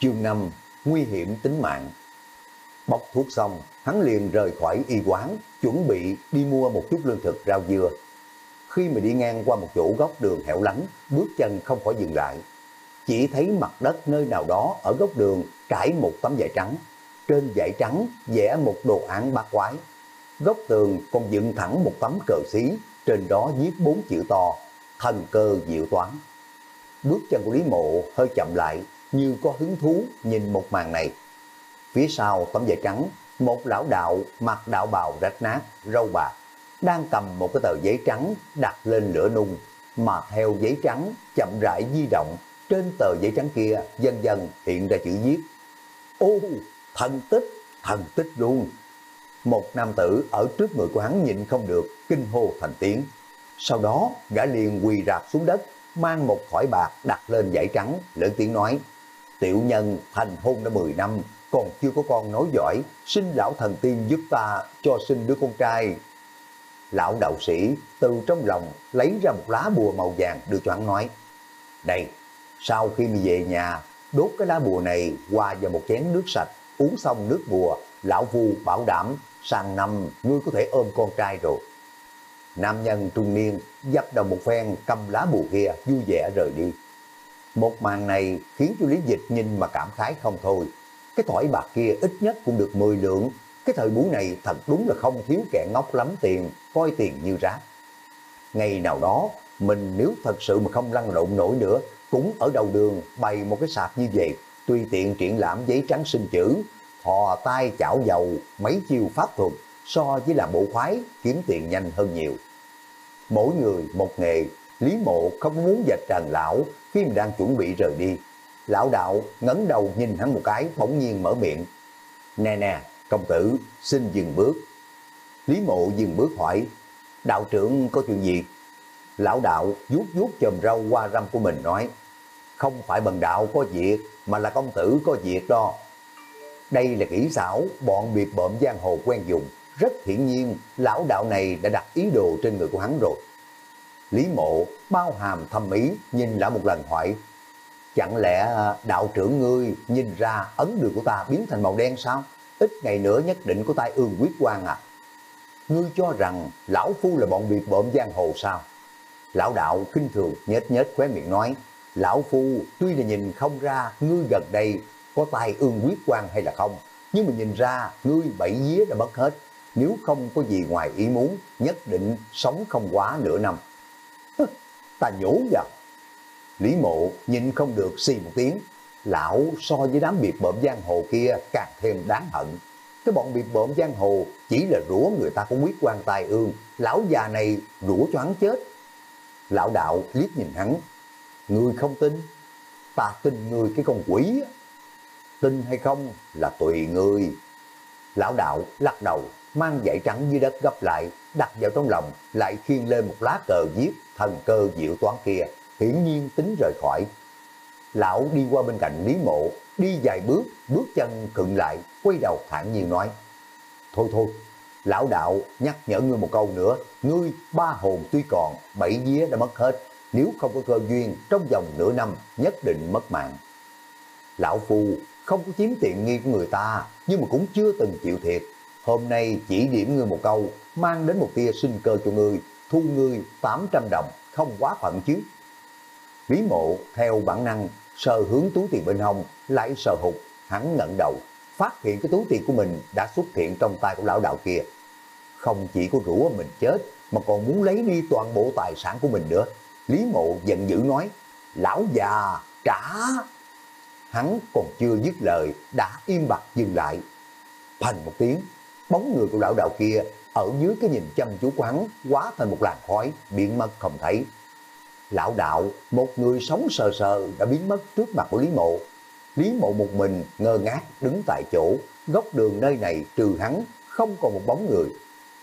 Chương 5 Nguy hiểm tính mạng Bóc thuốc xong, hắn liền rời khỏi y quán, chuẩn bị đi mua một chút lương thực rau dưa. Khi mà đi ngang qua một chỗ góc đường hẻo lánh, bước chân không khỏi dừng lại. Chỉ thấy mặt đất nơi nào đó ở góc đường trải một tấm vải trắng. Trên dãy trắng vẽ một đồ án bát quái. Góc tường còn dựng thẳng một tấm cờ xí, trên đó viết bốn chữ to, thần cơ diệu toán. Bước chân của Lý Mộ hơi chậm lại, như có hứng thú nhìn một màn này. Phía sau tấm vải trắng, một lão đạo mặc đạo bào rách nát, râu bạc, đang cầm một cái tờ giấy trắng đặt lên lửa nung, mà theo giấy trắng chậm rãi di động, trên tờ giấy trắng kia dần dần hiện ra chữ viết. Ô, thần tích, thần tích luôn. Một nam tử ở trước người của hắn nhịn không được, kinh hô thành tiếng. Sau đó, gã liền quỳ rạp xuống đất, mang một thỏi bạc đặt lên dãy trắng, lớn tiếng nói, tiểu nhân thành hôn đã 10 năm, còn chưa có con nói giỏi, xin lão thần tiên giúp ta cho sinh đứa con trai. Lão đạo sĩ từ trong lòng lấy ra một lá bùa màu vàng đưa cho hắn nói, đây, sau khi mình về nhà, đốt cái lá bùa này qua vào một chén nước sạch, uống xong nước bùa, lão vu bảo đảm sang năm ngươi có thể ôm con trai rồi. Nam nhân trung niên dập đầu một phen cầm lá bùa kia vui vẻ rời đi. Một màn này khiến cho Lý Dịch nhìn mà cảm khái không thôi. Cái thỏi bạc kia ít nhất cũng được 10 lượng. Cái thời buổi này thật đúng là không thiếu kẻ ngốc lắm tiền, coi tiền như rác. Ngày nào đó, mình nếu thật sự mà không lăn lộn nổi nữa, cũng ở đầu đường bày một cái sạp như vậy, tùy tiện triển lãm giấy trắng sinh chữ, Họ tay chảo dầu, mấy chiêu pháp thuật, so với làm bộ khoái, kiếm tiền nhanh hơn nhiều. Mỗi người một nghề, Lý Mộ không muốn dạch trần lão khi mình đang chuẩn bị rời đi. Lão đạo ngấn đầu nhìn hắn một cái bỗng nhiên mở miệng. Nè nè, công tử, xin dừng bước. Lý Mộ dừng bước hỏi, đạo trưởng có chuyện gì? Lão đạo vuốt vuốt chòm râu qua râm của mình nói, không phải bần đạo có việc, mà là công tử có việc đó. Đây là kỹ xảo bọn biệt bợm giang hồ quen dùng, rất hiển nhiên lão đạo này đã đặt ý đồ trên người của hắn rồi. Lý mộ bao hàm thâm ý nhìn lão một lần hỏi, Chẳng lẽ à, đạo trưởng ngươi nhìn ra ấn đường của ta biến thành màu đen sao? Ít ngày nữa nhất định có tai ương quyết quan à? Ngươi cho rằng lão phu là bọn biệt bợm giang hồ sao? Lão đạo kinh thường nhếch nhếch khóe miệng nói, lão phu tuy là nhìn không ra ngươi gần đây có tài ương quyết quan hay là không, nhưng mà nhìn ra ngươi bảy vía đã mất hết, nếu không có gì ngoài ý muốn, nhất định sống không quá nửa năm. ta nhổ vào. Lý mộ nhìn không được xì một tiếng, lão so với đám biệt bợm giang hồ kia càng thêm đáng hận. Cái bọn biệt bợm giang hồ chỉ là rủa người ta có quyết quan tài ương, lão già này rủa cho hắn chết. Lão đạo liếc nhìn hắn, người không tin, ta tin người cái con quỷ tin hay không là tùy người. Lão đạo lắc đầu, mang dãy trắng dưới đất gấp lại, đặt vào trong lòng, lại khiêng lên một lá cờ giết thần cơ diệu toán kia, hiển nhiên tính rời khỏi. Lão đi qua bên cạnh Lý Mộ, đi vài bước, bước chân cựng lại, quay đầu thản nhiên nói. Thôi thôi, lão đạo nhắc nhở ngươi một câu nữa, ngươi ba hồn tuy còn, bảy vía đã mất hết, nếu không có cơ duyên, trong vòng nửa năm nhất định mất mạng. Lão Phu không có chiếm tiện nghi của người ta, nhưng mà cũng chưa từng chịu thiệt. Hôm nay chỉ điểm ngươi một câu, mang đến một tia sinh cơ cho ngươi, thu ngươi 800 đồng, không quá phận chứ. Lý mộ theo bản năng sờ hướng túi tiền bên hông, lại sờ hụt, hắn ngẩng đầu, phát hiện cái túi tiền của mình đã xuất hiện trong tay của lão đạo kia. Không chỉ có rủa mình chết, mà còn muốn lấy đi toàn bộ tài sản của mình nữa. Lý mộ giận dữ nói, lão già, trả! Hắn còn chưa dứt lời, đã im bặt dừng lại. Thành một tiếng, bóng người của lão đạo kia ở dưới cái nhìn chăm chú của hắn quá thành một làn khói, biến mất không thấy. Lão đạo, một người sống sờ sờ đã biến mất trước mặt của Lý Mộ. Lý Mộ một mình ngơ ngác đứng tại chỗ, góc đường nơi này trừ hắn, không còn một bóng người.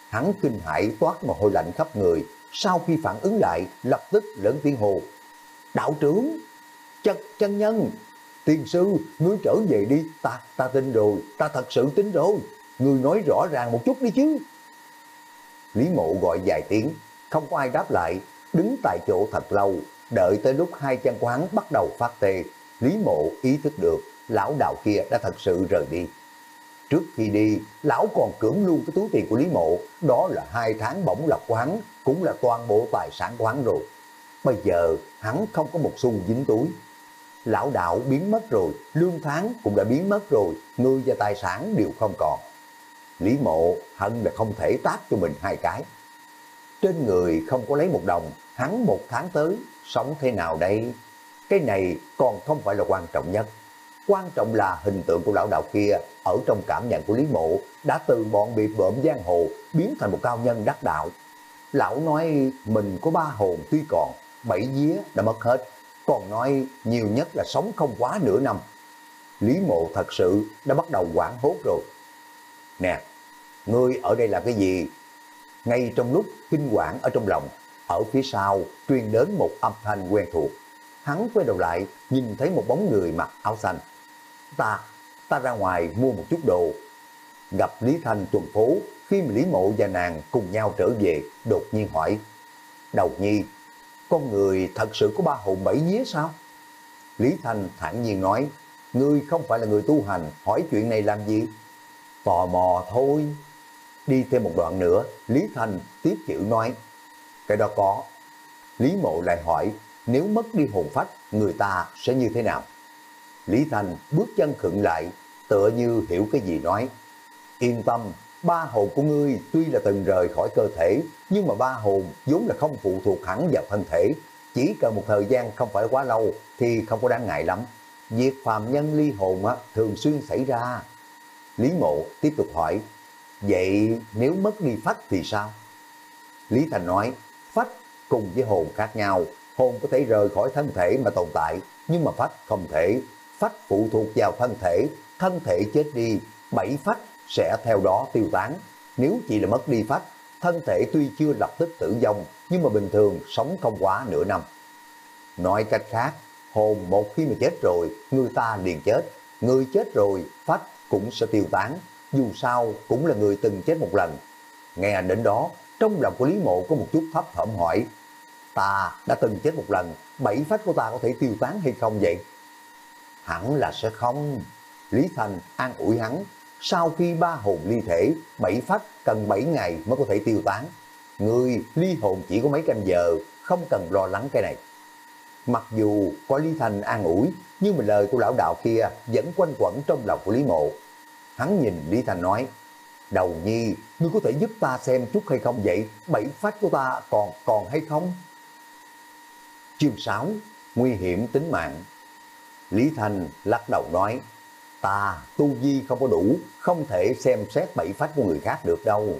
Hắn kinh hãi toát mồ hôi lạnh khắp người, sau khi phản ứng lại, lập tức lớn tiếng hồ. Đạo trưởng, chân, chân nhân, tiên sư, ngươi trở về đi, ta, ta tin rồi, ta thật sự tin rồi, ngươi nói rõ ràng một chút đi chứ. Lý mộ gọi vài tiếng, không có ai đáp lại, đứng tại chỗ thật lâu, đợi tới lúc hai chân quán bắt đầu phát tê, Lý mộ ý thức được, lão đạo kia đã thật sự rời đi. Trước khi đi, lão còn cưỡng luôn cái túi tiền của Lý Mộ, đó là hai tháng bổng lộc quán, cũng là toàn bộ tài sản quán rồi. Bây giờ, hắn không có một xu dính túi. Lão đạo biến mất rồi, lương tháng cũng đã biến mất rồi, người và tài sản đều không còn. Lý Mộ hận là không thể tác cho mình hai cái. Trên người không có lấy một đồng, hắn một tháng tới, sống thế nào đây? Cái này còn không phải là quan trọng nhất. Quan trọng là hình tượng của lão đạo kia ở trong cảm nhận của Lý Mộ đã từ bọn bị bợm giang hồ biến thành một cao nhân đắc đạo. Lão nói mình có ba hồn tuy còn, bảy vía đã mất hết, còn nói nhiều nhất là sống không quá nửa năm. Lý Mộ thật sự đã bắt đầu quảng hốt rồi. Nè, ngươi ở đây làm cái gì? Ngay trong lúc kinh quản ở trong lòng, ở phía sau truyền đến một âm thanh quen thuộc. Hắn quay đầu lại, nhìn thấy một bóng người mặc áo xanh. Ta, ta ra ngoài mua một chút đồ. Gặp Lý Thanh tuần phố, khi mà Lý Mộ và nàng cùng nhau trở về, đột nhiên hỏi. Đầu nhi, con người thật sự có ba hồn bảy vía sao? Lý Thanh thản nhiên nói, ngươi không phải là người tu hành, hỏi chuyện này làm gì? Tò mò thôi. Đi thêm một đoạn nữa, Lý Thanh tiếp chữ nói, cái đó có. Lý Mộ lại hỏi, nếu mất đi hồn phách, người ta sẽ như thế nào? Lý Thanh bước chân khựng lại, tựa như hiểu cái gì nói. Yên tâm, ba hồn của ngươi tuy là từng rời khỏi cơ thể, nhưng mà ba hồn vốn là không phụ thuộc hẳn vào thân thể. Chỉ cần một thời gian không phải quá lâu thì không có đáng ngại lắm. Việc phàm nhân ly hồn á, thường xuyên xảy ra. Lý Mộ tiếp tục hỏi, vậy nếu mất đi phách thì sao? Lý Thành nói, phách cùng với hồn khác nhau, hồn có thể rời khỏi thân thể mà tồn tại, nhưng mà phách không thể. Phách phụ thuộc vào thân thể, thân thể chết đi, bảy phách sẽ theo đó tiêu tán. Nếu chỉ là mất đi phách, thân thể tuy chưa lập tức tử vong, nhưng mà bình thường sống không quá nửa năm. Nói cách khác, hồn một khi mà chết rồi, người ta liền chết. Người chết rồi, phách cũng sẽ tiêu tán. Dù sao cũng là người từng chết một lần. Nghe đến đó, trong lòng của Lý Mộ có một chút thấp thỏm hỏi, ta đã từng chết một lần, bảy phách của ta có thể tiêu tán hay không vậy? hẳn là sẽ không. Lý Thành an ủi hắn, sau khi ba hồn ly thể, bảy phách cần bảy ngày mới có thể tiêu tán. Người ly hồn chỉ có mấy canh giờ, không cần lo lắng cái này. Mặc dù có Lý Thành an ủi, nhưng mà lời của lão đạo kia vẫn quanh quẩn trong lòng của Lý Mộ. Hắn nhìn Lý Thành nói, Đầu nhi, ngươi có thể giúp ta xem chút hay không vậy? Bảy phát của ta còn còn hay không? Chương 6 Nguy hiểm tính mạng Lý Thành lắc đầu nói, ta tu vi không có đủ, không thể xem xét bảy phát của người khác được đâu.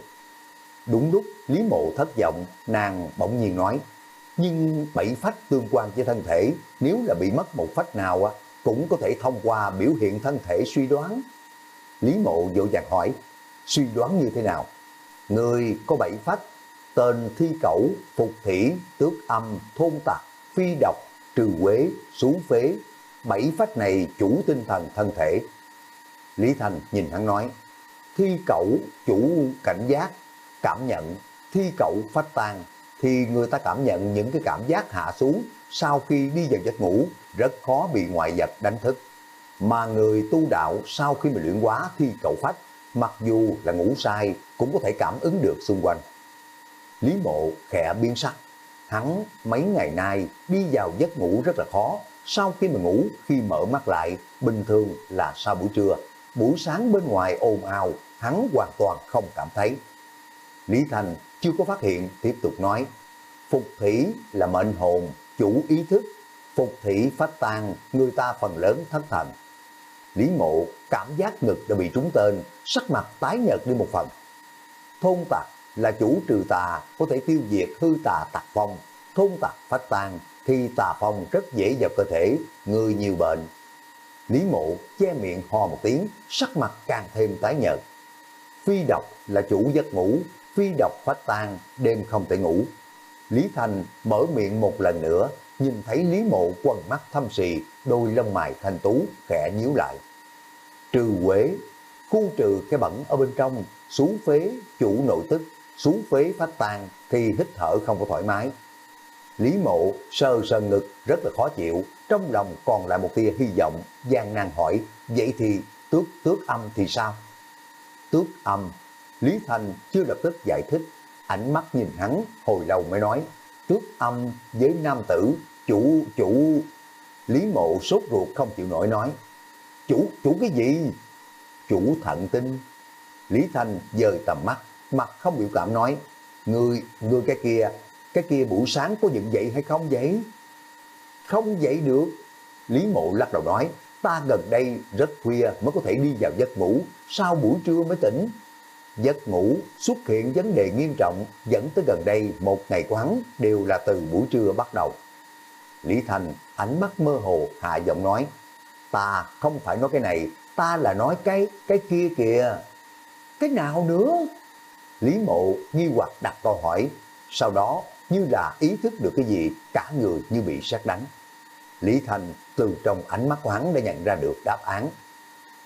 Đúng lúc Lý Mộ thất vọng, nàng bỗng nhiên nói, nhưng bảy phách tương quan với thân thể, nếu là bị mất một phách nào cũng có thể thông qua biểu hiện thân thể suy đoán. Lý Mộ vội vàng hỏi, suy đoán như thế nào? Người có bảy phách, tên thi cẩu, phục thủy, tước âm, thôn tặc, phi độc, trừ quế, xú phế. Bảy phách này chủ tinh thần thân thể. Lý Thành nhìn hắn nói, thi cẩu chủ cảnh giác, cảm nhận, thi cẩu phách tan, thì người ta cảm nhận những cái cảm giác hạ xuống sau khi đi vào giấc ngủ rất khó bị ngoại vật đánh thức. Mà người tu đạo sau khi mà luyện quá thi cậu phách, mặc dù là ngủ sai cũng có thể cảm ứng được xung quanh. Lý mộ khẽ biến sắc, hắn mấy ngày nay đi vào giấc ngủ rất là khó, sau khi mà ngủ khi mở mắt lại bình thường là sau buổi trưa, buổi sáng bên ngoài ồn ào hắn hoàn toàn không cảm thấy. Lý Thành chưa có phát hiện, tiếp tục nói, Phục thủy là mệnh hồn, chủ ý thức, phục thủy phát tan, người ta phần lớn thất thần. Lý mộ cảm giác ngực đã bị trúng tên, sắc mặt tái nhợt đi một phần. Thôn tặc là chủ trừ tà, có thể tiêu diệt hư tà tạc phong. Thôn tặc phát tan thì tà phong rất dễ vào cơ thể, người nhiều bệnh. Lý mộ che miệng ho một tiếng, sắc mặt càng thêm tái nhợt. Phi độc là chủ giấc ngủ, phi độc phát tan, đêm không thể ngủ. Lý Thành mở miệng một lần nữa, nhìn thấy Lý Mộ quần mắt thâm sì, đôi lông mày thanh tú, khẽ nhíu lại. Trừ quế, khu trừ cái bẩn ở bên trong, xuống phế, chủ nội tức, xuống phế phát tan thì hít thở không có thoải mái. Lý Mộ sơ sơ ngực rất là khó chịu, trong lòng còn lại một tia hy vọng, gian nan hỏi, vậy thì tước tước âm thì sao? Tước âm Lý Thành chưa lập tức giải thích, ánh mắt nhìn hắn hồi lâu mới nói, tước âm với nam tử, chủ, chủ... Lý mộ sốt ruột không chịu nổi nói, chủ, chủ cái gì? Chủ thận tinh. Lý Thành dời tầm mắt, mặt không biểu cảm nói, người, người cái kia, cái kia buổi sáng có dựng dậy hay không vậy? Không dậy được. Lý mộ lắc đầu nói, ta gần đây rất khuya mới có thể đi vào giấc ngủ, sau buổi trưa mới tỉnh giấc ngủ xuất hiện vấn đề nghiêm trọng dẫn tới gần đây một ngày của hắn đều là từ buổi trưa bắt đầu. Lý Thành ánh mắt mơ hồ hạ giọng nói Ta không phải nói cái này, ta là nói cái, cái kia kìa. Cái nào nữa? Lý Mộ nghi hoặc đặt câu hỏi, sau đó như là ý thức được cái gì, cả người như bị sát đánh. Lý Thành từ trong ánh mắt của hắn đã nhận ra được đáp án.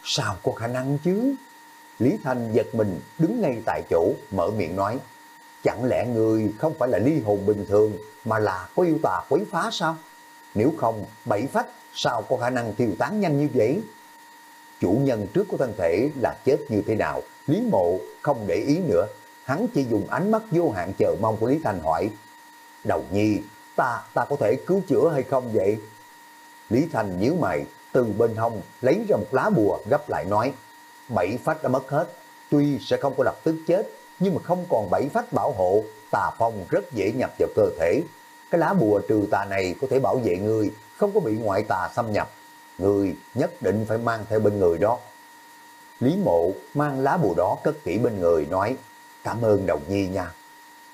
Sao có khả năng chứ? Lý thành giật mình đứng ngay tại chỗ mở miệng nói Chẳng lẽ người không phải là ly hồn bình thường mà là có yêu tà quấy phá sao? Nếu không, bảy phách sao có khả năng tiêu tán nhanh như vậy? Chủ nhân trước của thân thể là chết như thế nào? Lý mộ không để ý nữa. Hắn chỉ dùng ánh mắt vô hạn chờ mong của Lý thành hỏi Đầu nhi, ta ta có thể cứu chữa hay không vậy? Lý thành nhíu mày, từ bên hông lấy ra một lá bùa gấp lại nói bảy phách đã mất hết. Tuy sẽ không có lập tức chết, nhưng mà không còn bảy phách bảo hộ, tà phong rất dễ nhập vào cơ thể. Cái lá bùa trừ tà này có thể bảo vệ người, không có bị ngoại tà xâm nhập. Người nhất định phải mang theo bên người đó. Lý mộ mang lá bùa đó cất kỹ bên người nói, cảm ơn đồng nhi nha.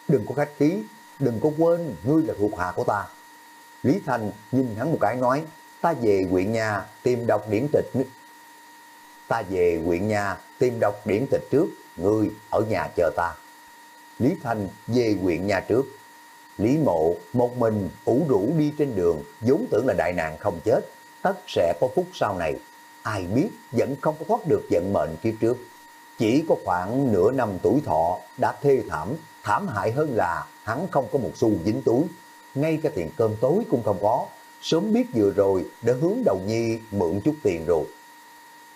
Đừng có khách khí, đừng có quên ngươi là thuộc hạ của ta. Lý Thành nhìn hắn một cái nói, ta về huyện nhà tìm đọc điển tịch ta về huyện nhà tìm đọc điển tịch trước, ngươi ở nhà chờ ta. Lý Thành về huyện nhà trước. Lý Mộ một mình ủ rũ đi trên đường, vốn tưởng là đại nạn không chết, tất sẽ có phút sau này. Ai biết vẫn không có thoát được vận mệnh kiếp trước. Chỉ có khoảng nửa năm tuổi thọ đã thê thảm, thảm hại hơn là hắn không có một xu dính túi. Ngay cả tiền cơm tối cũng không có, sớm biết vừa rồi đã hướng đầu nhi mượn chút tiền rồi.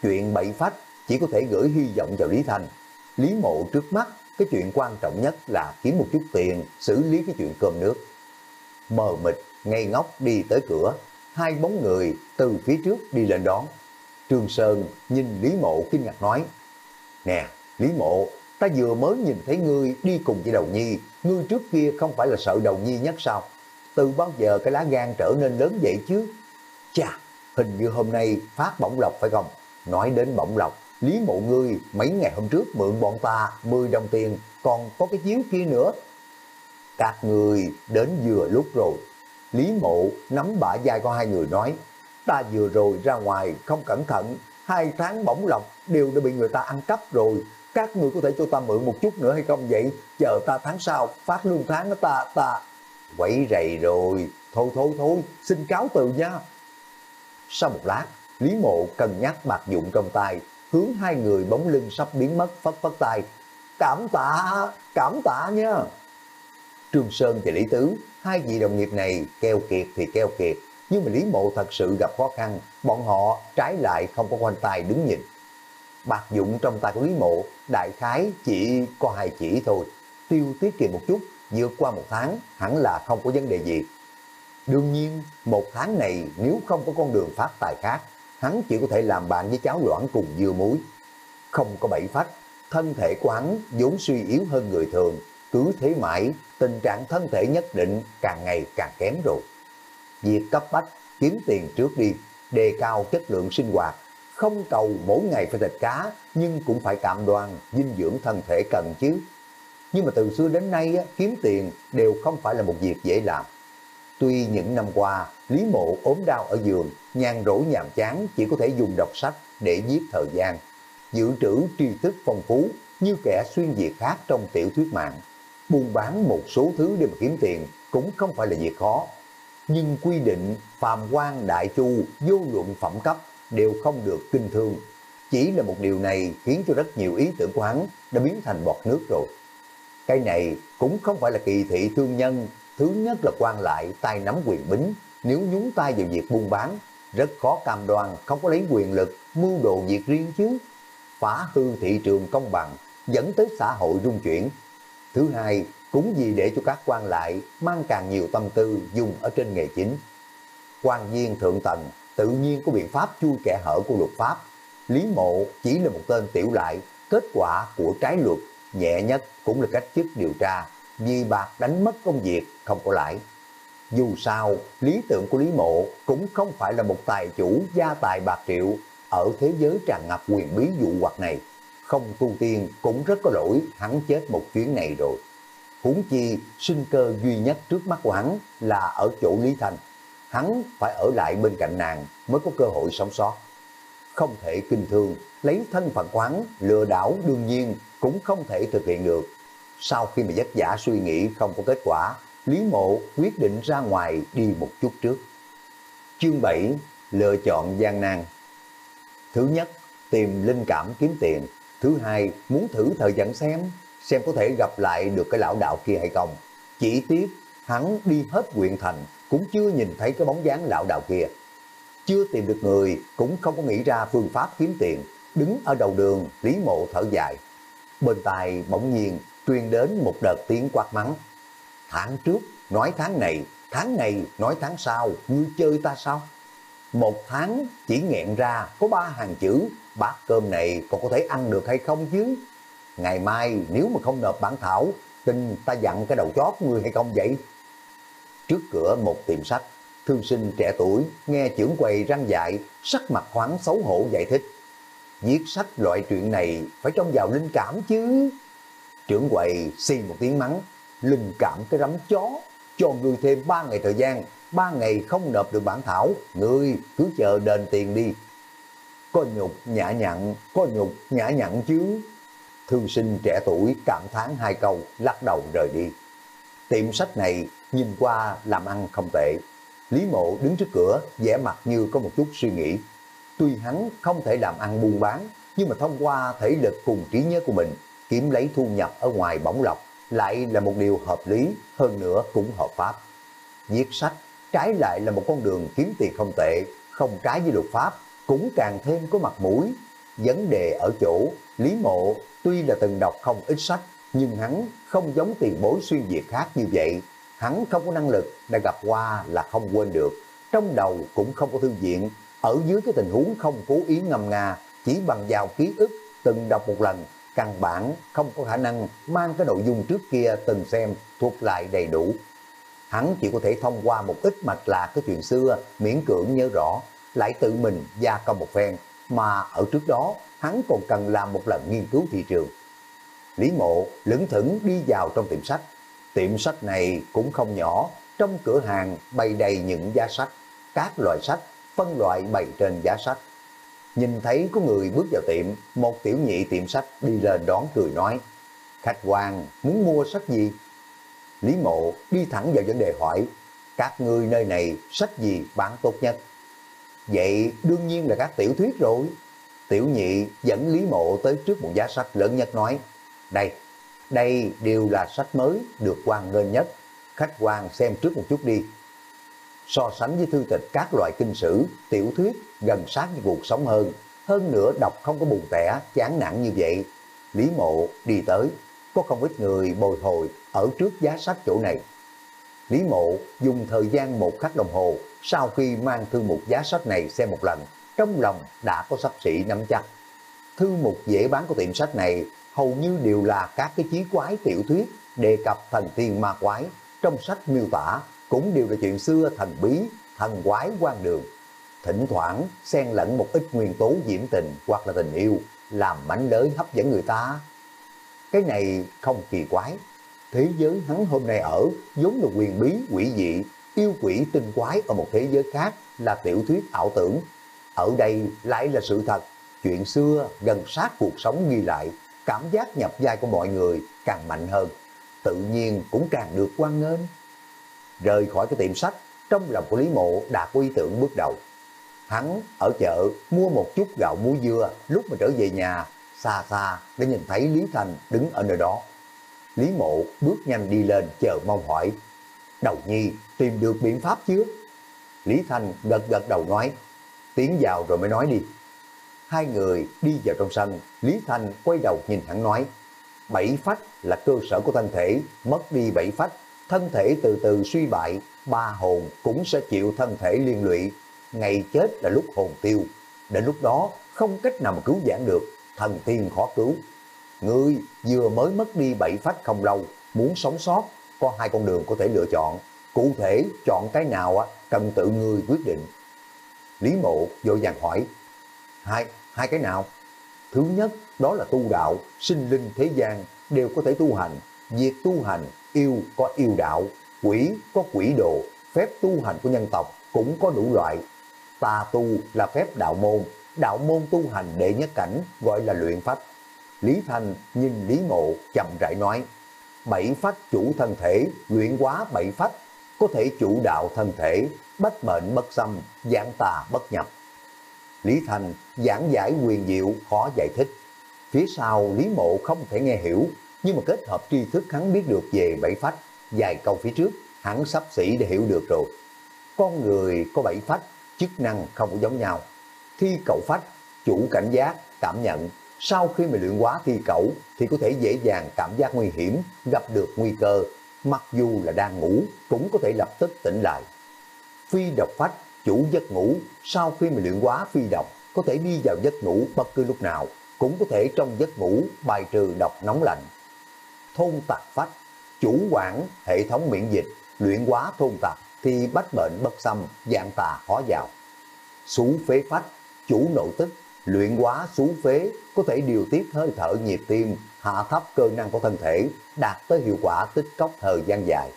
Chuyện bậy phách chỉ có thể gửi hy vọng vào Lý Thành. Lý mộ trước mắt, cái chuyện quan trọng nhất là kiếm một chút tiền, xử lý cái chuyện cơm nước. Mờ mịt, ngay ngóc đi tới cửa, hai bóng người từ phía trước đi lên đón. Trương Sơn nhìn Lý Mộ kinh ngạc nói, Nè, Lý Mộ, ta vừa mới nhìn thấy ngươi đi cùng với Đầu Nhi, ngươi trước kia không phải là sợ Đầu Nhi nhất sao? Từ bao giờ cái lá gan trở nên lớn vậy chứ? Chà, hình như hôm nay phát bổng lộc phải không? Nói đến bổng lộc, Lý Mộ ngươi mấy ngày hôm trước mượn bọn ta 10 đồng tiền, còn có cái chiếu kia nữa. Các người đến vừa lúc rồi. Lý Mộ nắm bả vai của hai người nói, ta vừa rồi ra ngoài không cẩn thận, hai tháng bổng lộc đều đã bị người ta ăn cắp rồi. Các người có thể cho ta mượn một chút nữa hay không vậy? Chờ ta tháng sau phát lương tháng đó ta, ta... Quẩy rầy rồi, thôi thôi thôi, xin cáo từ nha. Sau một lát, Lý Mộ cân nhắc bạc dụng trong tay, hướng hai người bóng lưng sắp biến mất phất phất tay. Cảm tạ, cảm tạ nha. Trương Sơn và Lý Tứ, hai vị đồng nghiệp này keo kiệt thì keo kiệt, nhưng mà Lý Mộ thật sự gặp khó khăn, bọn họ trái lại không có quanh tay đứng nhìn. Bạc dụng trong tay của Lý Mộ, đại khái chỉ có hai chỉ thôi, tiêu tiết kiệm một chút, vượt qua một tháng hẳn là không có vấn đề gì. Đương nhiên, một tháng này nếu không có con đường phát tài khác, hắn chỉ có thể làm bạn với cháu loãng cùng dưa muối. Không có bảy phách, thân thể của hắn vốn suy yếu hơn người thường, cứ thế mãi, tình trạng thân thể nhất định càng ngày càng kém rồi. Việc cấp bách, kiếm tiền trước đi, đề cao chất lượng sinh hoạt, không cầu mỗi ngày phải thịt cá, nhưng cũng phải cạm đoan dinh dưỡng thân thể cần chứ. Nhưng mà từ xưa đến nay, kiếm tiền đều không phải là một việc dễ làm. Tuy những năm qua, Lý Mộ ốm đau ở giường, nhàn rỗi nhàm chán chỉ có thể dùng đọc sách để giết thời gian. Dự trữ tri thức phong phú như kẻ xuyên việt khác trong tiểu thuyết mạng. Buôn bán một số thứ để mà kiếm tiền cũng không phải là việc khó. Nhưng quy định phàm quan đại chu vô luận phẩm cấp đều không được kinh thương. Chỉ là một điều này khiến cho rất nhiều ý tưởng của hắn đã biến thành bọt nước rồi. Cái này cũng không phải là kỳ thị thương nhân Thứ nhất là quan lại tay nắm quyền bính, nếu nhúng tay vào việc buôn bán, rất khó cam đoan không có lấy quyền lực, mưu đồ việc riêng chứ. Phá hư thị trường công bằng, dẫn tới xã hội rung chuyển. Thứ hai, cũng vì để cho các quan lại mang càng nhiều tâm tư dùng ở trên nghề chính. quan viên thượng tầng tự nhiên có biện pháp chui kẻ hở của luật pháp. Lý mộ chỉ là một tên tiểu lại, kết quả của trái luật, nhẹ nhất cũng là cách chức điều tra, vì bạc đánh mất công việc, không có lãi. Dù sao, lý tưởng của Lý Mộ cũng không phải là một tài chủ gia tài bạc triệu ở thế giới tràn ngập quyền bí dụ hoặc này. Không tu tiên cũng rất có lỗi hắn chết một chuyến này rồi. Huống chi sinh cơ duy nhất trước mắt của hắn là ở chỗ Lý Thành. Hắn phải ở lại bên cạnh nàng mới có cơ hội sống sót. Không thể kinh thường lấy thân phận quán, lừa đảo đương nhiên cũng không thể thực hiện được sau khi mà giấc giả suy nghĩ không có kết quả, Lý Mộ quyết định ra ngoài đi một chút trước. Chương 7 Lựa chọn gian nan Thứ nhất, tìm linh cảm kiếm tiền. Thứ hai, muốn thử thời gian xem, xem có thể gặp lại được cái lão đạo kia hay không. Chỉ tiếc, hắn đi hết quyện thành, cũng chưa nhìn thấy cái bóng dáng lão đạo kia. Chưa tìm được người, cũng không có nghĩ ra phương pháp kiếm tiền. Đứng ở đầu đường, Lý Mộ thở dài. Bên tài bỗng nhiên truyền đến một đợt tiếng quát mắng. Tháng trước nói tháng này, tháng này nói tháng sau, ngươi chơi ta sao? Một tháng chỉ nghẹn ra có ba hàng chữ, bát cơm này còn có thể ăn được hay không chứ? Ngày mai nếu mà không nộp bản thảo, tin ta dặn cái đầu chót ngươi hay không vậy? Trước cửa một tiệm sách, thương sinh trẻ tuổi nghe trưởng quầy răng dạy sắc mặt hoảng xấu hổ giải thích. Viết sách loại chuyện này phải trong vào linh cảm chứ. Trưởng quầy xì một tiếng mắng, linh cảm cái rắm chó, cho ngươi thêm ba ngày thời gian, ba ngày không nộp được bản thảo, ngươi cứ chờ đền tiền đi. Có nhục nhã nhặn, có nhục nhã nhặn chứ. Thương sinh trẻ tuổi cảm thán hai câu, lắc đầu rời đi. Tiệm sách này nhìn qua làm ăn không tệ. Lý mộ đứng trước cửa, vẻ mặt như có một chút suy nghĩ. Tuy hắn không thể làm ăn buôn bán, nhưng mà thông qua thể lực cùng trí nhớ của mình, kiếm lấy thu nhập ở ngoài bổng lọc lại là một điều hợp lý, hơn nữa cũng hợp pháp. Viết sách trái lại là một con đường kiếm tiền không tệ, không trái với luật pháp, cũng càng thêm có mặt mũi. Vấn đề ở chỗ, Lý Mộ tuy là từng đọc không ít sách, nhưng hắn không giống tiền bối xuyên việt khác như vậy. Hắn không có năng lực, đã gặp qua là không quên được. Trong đầu cũng không có thư viện, ở dưới cái tình huống không cố ý ngầm nga, chỉ bằng vào ký ức từng đọc một lần, căn bản không có khả năng mang cái nội dung trước kia từng xem thuộc lại đầy đủ. Hắn chỉ có thể thông qua một ít mạch lạc cái chuyện xưa miễn cưỡng nhớ rõ, lại tự mình gia công một phen, mà ở trước đó hắn còn cần làm một lần nghiên cứu thị trường. Lý mộ lững thững đi vào trong tiệm sách. Tiệm sách này cũng không nhỏ, trong cửa hàng bày đầy những giá sách, các loại sách, phân loại bày trên giá sách. Nhìn thấy có người bước vào tiệm, một tiểu nhị tiệm sách đi lên đón cười nói, khách quan muốn mua sách gì? Lý mộ đi thẳng vào vấn đề hỏi, các ngươi nơi này sách gì bán tốt nhất? Vậy đương nhiên là các tiểu thuyết rồi. Tiểu nhị dẫn Lý mộ tới trước một giá sách lớn nhất nói, đây, đây đều là sách mới được quan ngân nhất, khách quan xem trước một chút đi. So sánh với thư tịch các loại kinh sử, tiểu thuyết gần sát với cuộc sống hơn, hơn nữa đọc không có buồn tẻ, chán nản như vậy. Lý mộ đi tới, có không ít người bồi hồi ở trước giá sách chỗ này. Lý mộ dùng thời gian một khắc đồng hồ sau khi mang thư mục giá sách này xem một lần, trong lòng đã có sắp xỉ nắm chắc. Thư mục dễ bán của tiệm sách này hầu như đều là các cái chí quái tiểu thuyết đề cập thần tiên ma quái. Trong sách miêu tả cũng đều là chuyện xưa thần bí, thần quái quan đường. Thỉnh thoảng xen lẫn một ít nguyên tố diễm tình hoặc là tình yêu, làm mảnh lưới hấp dẫn người ta. Cái này không kỳ quái. Thế giới hắn hôm nay ở giống là quyền bí, quỷ dị, yêu quỷ tinh quái ở một thế giới khác là tiểu thuyết ảo tưởng. Ở đây lại là sự thật, chuyện xưa gần sát cuộc sống ghi lại, cảm giác nhập vai của mọi người càng mạnh hơn, tự nhiên cũng càng được quan nghênh. Rời khỏi cái tiệm sách, trong lòng của Lý Mộ đạt có ý tưởng bước đầu. Hắn ở chợ mua một chút gạo muối dưa, lúc mà trở về nhà, xa xa để nhìn thấy Lý Thành đứng ở nơi đó. Lý Mộ bước nhanh đi lên chờ mong hỏi, Đầu Nhi tìm được biện pháp chưa? Lý Thành gật gật đầu nói, tiến vào rồi mới nói đi. Hai người đi vào trong sân, Lý Thành quay đầu nhìn hắn nói, bảy phách là cơ sở của thân thể, mất đi bảy phách, thân thể từ từ suy bại, ba hồn cũng sẽ chịu thân thể liên lụy, ngày chết là lúc hồn tiêu, đến lúc đó không cách nào mà cứu giãn được, thần tiên khó cứu. Ngươi vừa mới mất đi bảy phách không lâu, muốn sống sót, có hai con đường có thể lựa chọn, cụ thể chọn cái nào cần tự ngươi quyết định. Lý mộ vội vàng hỏi, hai, hai cái nào? Thứ nhất đó là tu đạo, sinh linh thế gian đều có thể tu hành. Việc tu hành, yêu có yêu đạo, quỷ có quỷ đồ, phép tu hành của nhân tộc cũng có đủ loại. Tà tu là phép đạo môn, đạo môn tu hành đệ nhất cảnh gọi là luyện phách. Lý Thanh nhìn Lý Mộ chậm rãi nói, bảy phách chủ thân thể, luyện hóa bảy phách, có thể chủ đạo thân thể, bách bệnh bất xâm, giảng tà bất nhập. Lý Thành giảng giải quyền diệu khó giải thích. Phía sau Lý Mộ không thể nghe hiểu, nhưng mà kết hợp tri thức hắn biết được về bảy phách, dài câu phía trước, hắn sắp xỉ để hiểu được rồi. Con người có bảy phách, chức năng không có giống nhau. Thi cậu phách, chủ cảnh giác, cảm nhận, sau khi mà luyện quá thi cậu thì có thể dễ dàng cảm giác nguy hiểm, gặp được nguy cơ, mặc dù là đang ngủ cũng có thể lập tức tỉnh lại. Phi độc phách chủ giấc ngủ sau khi mà luyện quá phi độc có thể đi vào giấc ngủ bất cứ lúc nào, cũng có thể trong giấc ngủ bài trừ độc nóng lạnh. Thôn tạc phách, chủ quản hệ thống miễn dịch, luyện quá thôn tạc thì bách bệnh bất xâm, dạng tà khó vào. Sú phế phách, chủ nội tức, luyện quá sú phế có thể điều tiết hơi thở nhịp tim, hạ thấp cơ năng của thân thể, đạt tới hiệu quả tích cốc thời gian dài.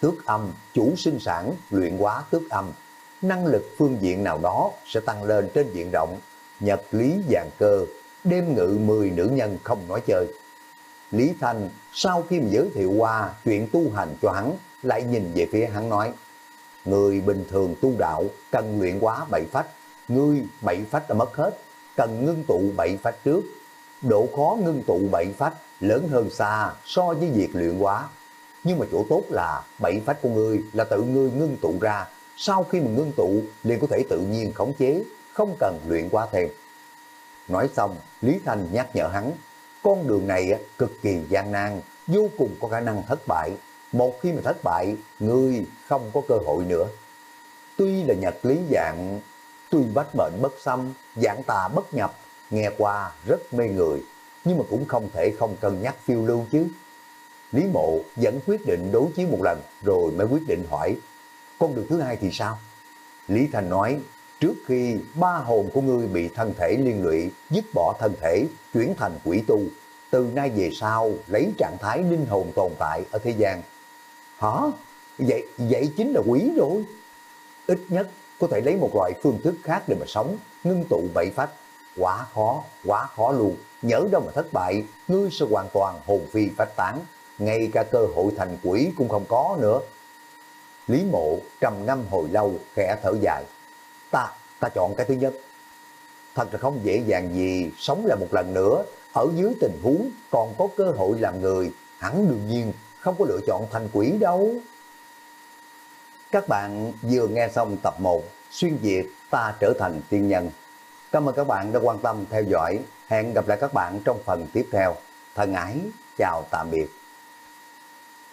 Tước âm, chủ sinh sản, luyện quá tước âm, năng lực phương diện nào đó sẽ tăng lên trên diện rộng, nhật lý giàn cơ, đêm ngự 10 nữ nhân không nói chơi. Lý Thanh sau khi giới thiệu qua chuyện tu hành cho hắn, lại nhìn về phía hắn nói, người bình thường tu đạo cần luyện quá bảy phách, ngươi bảy phách đã mất hết, cần ngưng tụ bảy phách trước. Độ khó ngưng tụ bảy phách lớn hơn xa so với việc luyện quá nhưng mà chỗ tốt là bảy phách của ngươi là tự ngươi ngưng tụ ra, sau khi mình ngưng tụ liền có thể tự nhiên khống chế, không cần luyện qua thêm. Nói xong, Lý Thanh nhắc nhở hắn, con đường này cực kỳ gian nan, vô cùng có khả năng thất bại. Một khi mà thất bại, ngươi không có cơ hội nữa. Tuy là nhật lý dạng, tuy bách bệnh bất xâm, dạng tà bất nhập, nghe qua rất mê người, nhưng mà cũng không thể không cân nhắc phiêu lưu chứ. Lý mộ vẫn quyết định đối chiếu một lần rồi mới quyết định hỏi, con đường thứ hai thì sao? Lý Thành nói, trước khi ba hồn của ngươi bị thân thể liên lụy, dứt bỏ thân thể, chuyển thành quỷ tu, từ nay về sau lấy trạng thái linh hồn tồn tại ở thế gian. Hả? Vậy, vậy chính là quỷ rồi. Ít nhất có thể lấy một loại phương thức khác để mà sống, ngưng tụ bảy phách. Quá khó, quá khó luôn. Nhớ đâu mà thất bại, ngươi sẽ hoàn toàn hồn phi phách tán. Ngay cả cơ hội thành quỷ cũng không có nữa. Lý mộ trầm ngâm hồi lâu, khẽ thở dài. Ta, ta chọn cái thứ nhất. Thật là không dễ dàng gì sống lại một lần nữa, ở dưới tình huống còn có cơ hội làm người, hẳn đương nhiên không có lựa chọn thành quỷ đâu. Các bạn vừa nghe xong tập 1 Xuyên Việt ta trở thành tiên nhân. Cảm ơn các bạn đã quan tâm theo dõi. Hẹn gặp lại các bạn trong phần tiếp theo. Thân ái, chào tạm biệt.